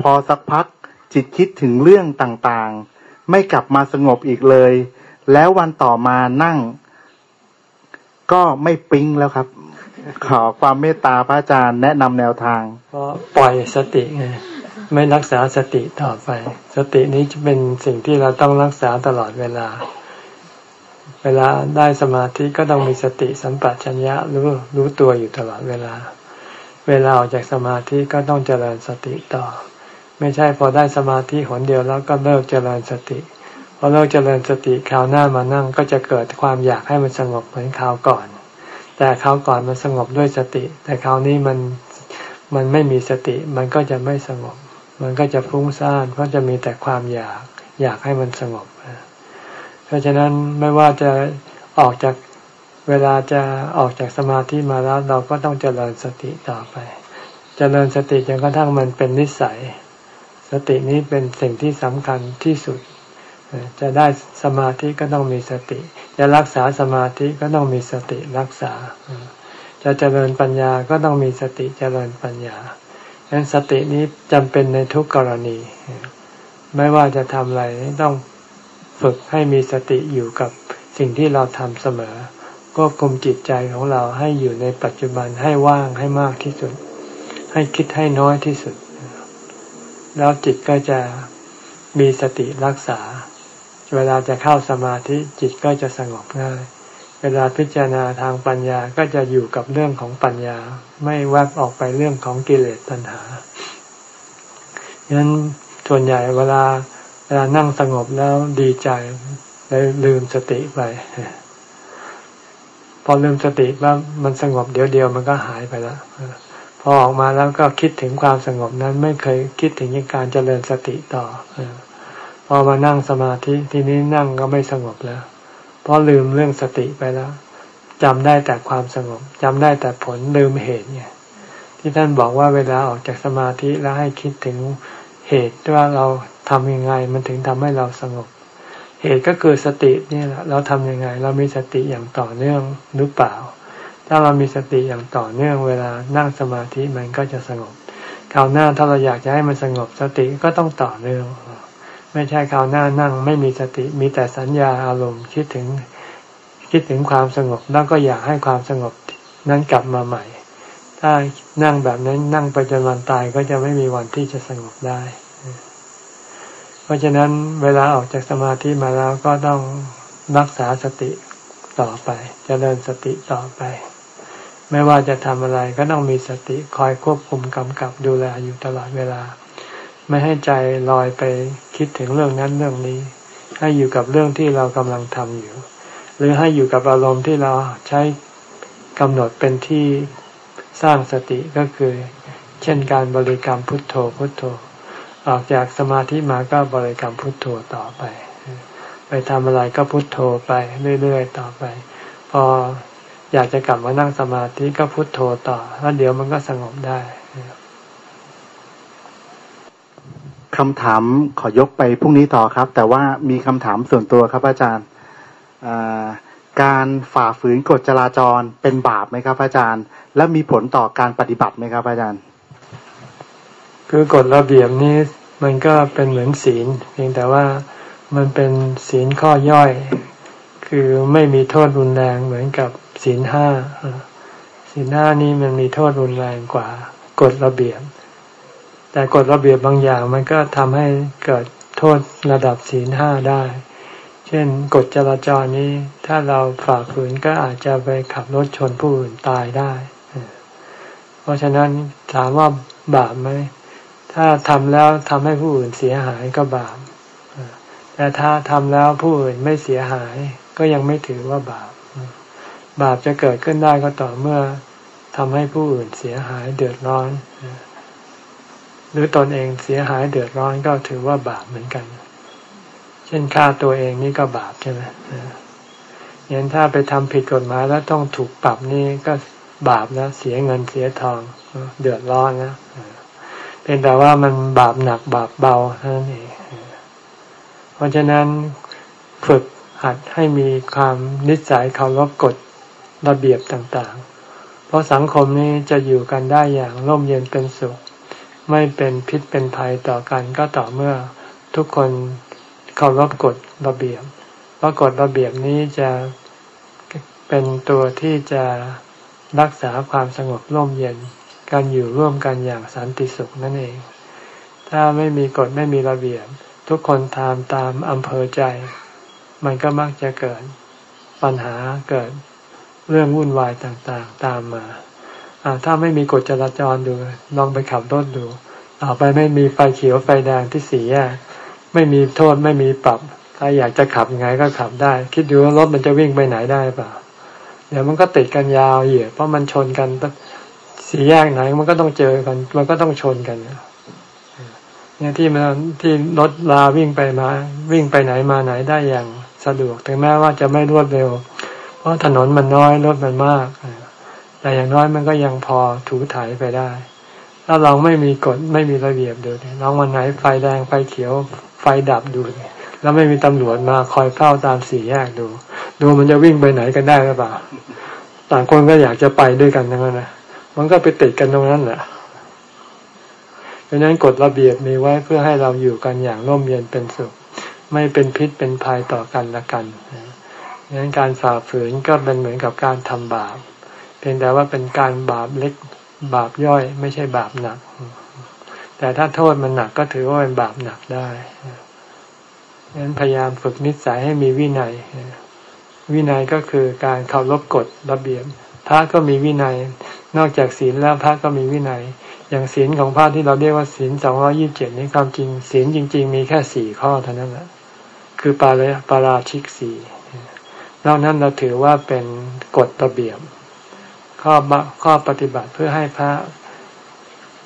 พอสักพัก จิตคิดถึงเรื่องต่างๆ ไม่กลับมาสงบอีกเลย แล้ววันต่อมานั่ง ก็ไม่ปิ้งแล้วครับ ขอความเมตตาพระอาจารย์แนะนำแนวทางก็ปล่อยสติไงไม่รักษาสติต่อไป สตินี้จะเป็นสิ่งที่เราต้องรักษาตลอดเวลา เวลาได้สมาธิก็ต้องมีสติสัมปชัญญะรู้รู้ตัวอยู่ตลอดเวลา เวลาออกจากสมาธิก็ต้องเจริญสติต่อ ไม่ใช่พอได้สมาธิหนเดียวแล้วก็เลิกเจริญสติพอเลิกเจริญสติคราวหน้ามานั่งก็จะเกิดความอยากให้มันสงบเหมือนคราวก่อน แต่คราวก่อนมันสงบด้วยสติ แต่คราวนี้มันมันไม่มีสติ มันก็จะไม่สงบ มันก็จะฟุ้งซ่านเพราะจะมีแต่ความอยากอยากให้มันสงบ เพราะฉะนั้นไม่ว่าจะออกจากเวลาจะออกจากสมาธิมาแล้วเราก็ต้องเจริญสติต่อไป เจริญสติจนกระทั่งมันเป็นนิสัย สตินี้เป็นสิ่งที่สำคัญที่สุด จะได้สมาธิก็ต้องมีสติ จะรักษาสมาธิก็ต้องมีสติรักษา จะเจริญปัญญาก็ต้องมีสติเจริญปัญญาดังนั้นสตินี้จำเป็นในทุกกรณี ไม่ว่าจะทำอะไรต้องฝึกให้มีสติอยู่กับสิ่งที่เราทำเสมอควบคุมจิตใจของเราให้อยู่ในปัจจุบันให้ว่างให้มากที่สุด ให้คิดให้น้อยที่สุด แล้วจิตก็จะมีสติรักษา เวลาจะเข้าสมาธิจิตก็จะสงบง่าย เวลาพิจารณาทางปัญญาก็จะอยู่กับเรื่องของปัญญา ไม่แวบออกไปเรื่องของกิเลสตัณหาฉะนั้นส่วนใหญ่เวลาเวลานั่งสงบแล้วดีใจเลยลืมสติไป พอลืมสติว่ามันสงบเดี๋ยวเดียวมันก็หายไปแล้ว อออกมาแล้วก็คิดถึงความสงบนั้นไม่เคยคิดถึงการเจริญสติต่อพอมานั่งสมาธิทีนี้นั่งก็ไม่สงบแล้ว เพราะลืมเรื่องสติไปแล้วจำได้แต่ความสงบจำได้แต่ผลลืมเหตุเนี่ยที่ท่านบอกว่าเวลาออกจากสมาธิแล้วให้คิดถึงเหตุว่าเราทำยังไงมันถึงทำให้เราสงบ เหตุก็คือสตินี่แหละเราทำยังไง เรามีสติอย่างต่อเนื่องหรือเปล่า ถ้าเรามีสติอย่างต่อเนื่องเวลานั่งสมาธิมันก็จะสงบคราวหน้าถ้าเราอยากจะให้มันสงบสติก็ต้องต่อเนื่อง ไม่ใช่คราวหน้านั่งไม่มีสติมีแต่สัญญาอารมณ์คิดถึงคิดถึงความสงบแล้วก็อยากให้ความสงบนั้นกลับมาใหม่ ถ้านั่งแบบนั้นนั่งไปจนวันตายก็จะไม่มีวันที่จะสงบได้ เพราะฉะนั้นเวลาออกจากสมาธิมาแล้วก็ต้องรักษาสติต่อไปจเจริญสติต่อไป ไม่ว่าจะทำอะไรก็ต้องมีสติคอยควบคุมกำกับดูแลอยู่ตลอดเวลา ไม่ให้ใจลอยไปคิดถึงเรื่องนั้นเรื่องนี้ ให้อยู่กับเรื่องที่เรากำลังทำอยู่ หรือให้อยู่กับอารมณ์ที่เราใช้กำหนดเป็นที่สร้างสติก็คือ เช่นการบริกรรมพุทโธพุทโธ ออกจากสมาธิมาก็บริกรรมพุทโธต่อไป ไปทำอะไรก็พุทโธไปเรื่อยๆต่อไป พอ อยากจะกลับมานั่งสมาธิก็พุทโธต่อ แล้วเดี๋ยวมันก็สงบได้คำถามขอยกไปพรุ่งนี้ต่อครับ แต่ว่ามีคำถามส่วนตัวครับอาจารย์การฝ่าฝืนกฎจราจรเป็นบาปไหมครับอาจารย์ และมีผลต่อการปฏิบัติไหมครับอาจารย์ คือกฎระเบียบนี้มันก็เป็นเหมือนศีล เพียงแต่ว่ามันเป็นศีลข้อย่อย คือไม่มีโทษรุนแรงเหมือนกับ ศีลห้าศีลห้านี้มันมีโทษรุนแรงกว่ากฎระเบียบ แต่กฎระเบียบบางอย่างมันก็ทำให้เกิดโทษระดับศีลห้าได้ เช่นกฎจราจรนี้ ถ้าเราฝ่าฝืนก็อาจจะไปขับรถชนผู้อื่นตายได้ เพราะฉะนั้นถามว่าบาปไหม ถ้าทำแล้วทำให้ผู้อื่นเสียหายก็บาป แต่ถ้าทำแล้วผู้อื่นไม่เสียหายก็ยังไม่ถือว่าบาป บาปจะเกิดขึ้นได้ก็ต่อเมื่อทำให้ผู้อื่นเสียหายเดือดร้อน หรือตนเองเสียหายเดือดร้อนก็ถือว่าบาปเหมือนกัน เช่นฆ่าตัวเองนี่ก็บาปใช่ไหมยันถ้าไปทำผิดกฎหมายแล้วต้องถูกปรับนี่ก็บาปนะเสียเงินเสียทองเดือดร้อนนะเป็นแต่ว่ามันบาปหนักบาปเบาเท่านั้นเองเพราะฉะนั้นฝึกหัดให้มีความนิสัยเคารพกฎ ระเบียบต่างๆ เพราะสังคมนี้จะอยู่กันได้อย่างร่มเย็นเป็นสุข ไม่เป็นพิษเป็นภัยต่อกันก็ต่อเมื่อทุกคนเคารพกฎระเบียบเพราะกฎระเบียบนี้จะเป็นตัวที่จะรักษาความสงบร่มเย็นการอยู่ร่วมกันอย่างสันติสุขนั่นเอง ถ้าไม่มีกฎไม่มีระเบียบ ทุกคนทำตามอำเภอใจ มันก็มักจะเกิดปัญหาเกิด เรื่องวุ่นวายต่างๆ ตามมาถ้าไม่มีกฎจราจรดู ลองไปขับรถดู ต่อไปไม่มีไฟเขียวไฟแดงที่สี่แยก ไม่มีโทษไม่มีปรับใครอยากจะขับยังไงก็ขับได้ คิดดูว่ารถมันจะวิ่งไปไหนได้เปล่า เดี๋ยวมันก็ติดกันยาวเหยียดเพราะมันชนกันสี่แยกไหนมันก็ต้องเจอกัน มันก็ต้องชนกันเนี่ยที่มันที่รถลาวิ่งไปมา วิ่งไปไหนมาไหนได้อย่างสะดวก ถึงแม้ว่าจะไม่รวดเร็ว ราะถนนมันน้อยรถมันมาก แต่อย่างน้อยมันก็ยังพอถูถ่ายไปได้ ถ้าเราไม่มีกฎไม่มีระเบียบดูลองวันไหนไฟแดงไฟเขียวไฟดับดู แล้วไม่มีตำรวจมาคอยเฝ้าตามสี่แยกดู ดูมันจะวิ่งไปไหนกันได้หรือเปล่า ต่างคนก็อยากจะไปด้วยกันทั้งนั้นนะ มันก็ไปติดกันตรงนั้นแหละเพราะนั้นกฎระเบียบมีไว้เพื่อให้เราอยู่กันอย่างร่มเย็นเป็นสุข ไม่เป็นพิษเป็นภัยต่อกันละกัน ดังนั้นการฝ่าฝืนก็เป็นเหมือนกับการทำบาป เพียงแต่ว่าเป็นการบาปเล็กบาปย่อย ไม่ใช่บาปหนัก แต่ถ้าโทษมันหนักก็ถือว่าเป็นบาปหนักได้ดังนั้นพยายามฝึกนิสัยให้มีวินัย วินัยก็คือการเคารพกฎระเบียบพระก็มีวินัย นอกจากศีลแล้วพระก็มีวินัย อย่างศีลของพระที่เราเรียกว่าศีลสองร้อยี่บเจ็ดนี้ความจริง ศีลจริง ๆ มีแค่สี่ข้อเท่านั้นแหละคือปาราปาราชิกสี่ นอกนั้นเราถือว่าเป็นกฎระเบียบ ข้อข้อปฏิบัติเพื่อให้พระ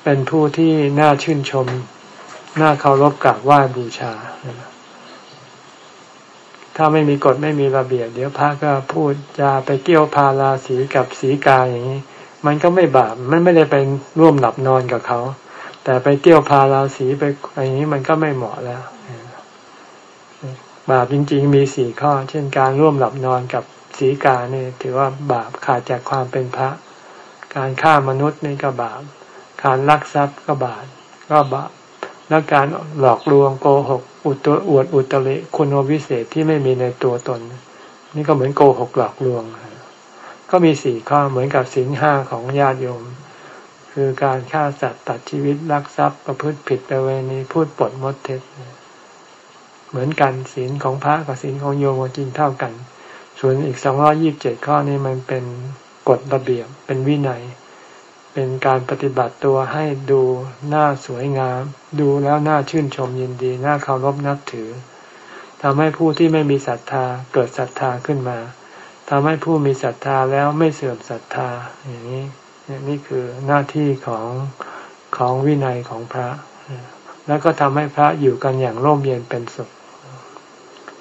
เป็นผู้ที่น่าชื่นชม น่าเคารพกราบไหว้บูชา ถ้าไม่มีกฎไม่มีระเบียบ เดี๋ยวพระก็พูดจะไปเกี่ยวพาราสีกับสีกาอย่างนี้ มันก็ไม่บาป มันไม่ได้ไปร่วมหลับนอนกับเขา แต่ไปเที่ยวพาราสีไปอะไรนี้มันก็ไม่เหมาะแล้ว บาปจริง ๆ มีสี่ข้อ เช่นการร่วมหลับนอนกับสีกาเนี่ยถือว่าบาปขาดจากความเป็นพระ การฆ่ามนุษย์นี่ก็บาป การลักทรัพย์ก็บาปก็บาปแล้วการหลอกลวงโกหกอุตอวดอุตริคุณวิเศษที่ไม่มีในตัวตน นี่ก็เหมือนโกหกหลอกลวง ก็มีสี่ข้อเหมือนกับสินห้าของญาติโยม คือการฆ่าสัตว์ตัดชีวิตลักทรัพย์ประพฤติผิดประเวณีพูดปดมดเท็จ เหมือนกันศีลของพระกับศีลของโยมจริงเท่ากัน ส่วนอีกสองร้อยี่บเจ็ดข้อนี้มันเป็นกฎระเบียบเป็นวินัย เป็นการปฏิบัติตัวให้ดูหน่าสวยงาม ดูแล้วน่าชื่นชมยินดีน่าเคารพนับถือทำให้ผู้ที่ไม่มีศรัทธาเกิดศรัทธาขึ้นมาทำให้ผู้มีศรัทธาแล้วไม่เสื่อมศรัทธาอย่างนี้นี่คือหน้าที่ของของวินัยของพระ แล้วก็ทำให้พระอยู่กันอย่างร่มเย็นเป็นสุข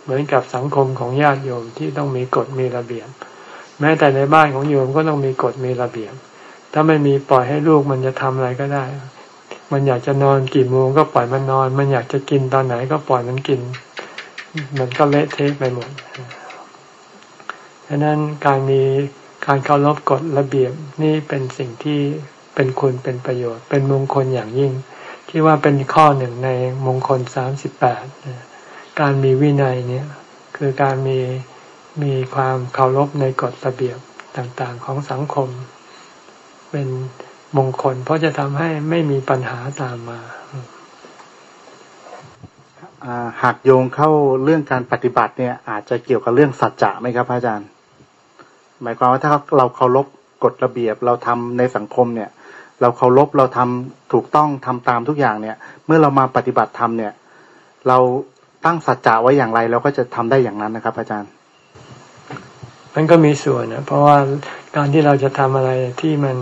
เหมือนกับสังคมของญาติโยมที่ต้องมีกฎมีระเบียบ แม้แต่ในบ้านของโยมก็ต้องมีกฎมีระเบียบ ถ้าไม่มีปล่อยให้ลูกมันจะทำอะไรก็ได้ มันอยากจะนอนกี่โมงก็ปล่อยมันนอน มันอยากจะกินตอนไหนก็ปล่อยมันกิน มันก็เละเทะไปหมดฉะนั้นการมีการเคารพกฎระเบียบนี่เป็นสิ่งที่เป็นคุณเป็นประโยชน์ เป็นมงคลอย่างยิ่ง ที่ว่าเป็นข้อหนึ่งในมงคลสามสิบแปด การมีวินัยเนี่ยคือการมีมีความเคารพในกฎระเบียบต่างๆของสังคม เป็นมงคล เพราะจะทำให้ไม่มีปัญหาตามมาหากโยงเข้าเรื่องการปฏิบัติเนี่ย อาจจะเกี่ยวกับเรื่องสัจจะไหมครับอาจารย์ หมายความว่าถ้าเราเคารพกฎระเบียบเราทำในสังคมเนี่ย เราเคารพเราทำถูกต้องทำตามทุกอย่างเนี่ย เมื่อเรามาปฏิบัติธรรมเนี่ย เรา ตั้งสัจจะไว้อย่างไรเราก็จะทำได้อย่างนั้นนะครับ อาจารย์ มันก็มีส่วนนะเพราะว่าการที่เราจะทำอะไรที่มัน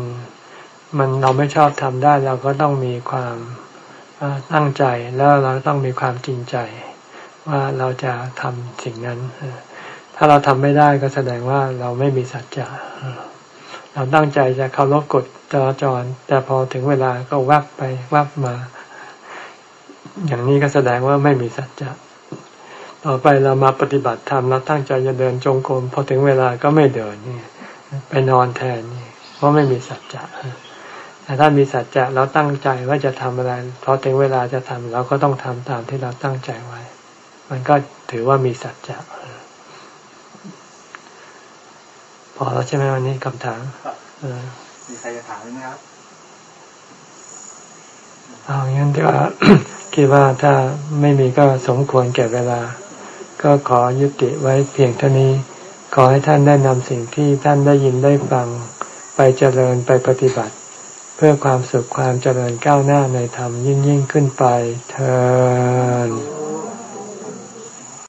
มันเราไม่ชอบทำได้ เราก็ต้องมีความตั้งใจแล้วเราต้องมีความจริงใจ ว่าเราจะทำสิ่งนั้น ถ้าเราทำไม่ได้ก็แสดงว่าเราไม่มีสัจจะเราตั้งใจจะเคารพกฎจราจร แต่พอถึงเวลาก็วับไปวับมา อย่างนี้ก็แสดงว่าไม่มีสัจจะ ต่อไปเรามาปฏิบัติธรรมเราตั้งใจจะเดินจงกรมพอถึงเวลาก็ไม่เดินนี่ไปนอนแทนนี่เพราะไม่มีสัจจะแต่ถ้ามีสัจจะเราตั้งใจว่าจะทำอะไรพอถึงเวลาจะทำเราก็ต้องทำตามที่เราตั้งใจไว้ มันก็ถือว่ามีสัจจะพอแล้วใช่ไหมวันนี้คำถามมีใครจะถามไหมครับเอางั้นก็คิดว่าถ้าไม่มีก็สมควรแก่เวลา ก็ขอยุติไว้เพียงเท่านี้ ขอให้ท่านได้นำสิ่งที่ท่านได้ยินได้ฟัง ไปเจริญไปปฏิบัติ เพื่อความสุขความเจริญก้าวหน้าในธรรมยิ่งยิ่งขึ้นไปเธอ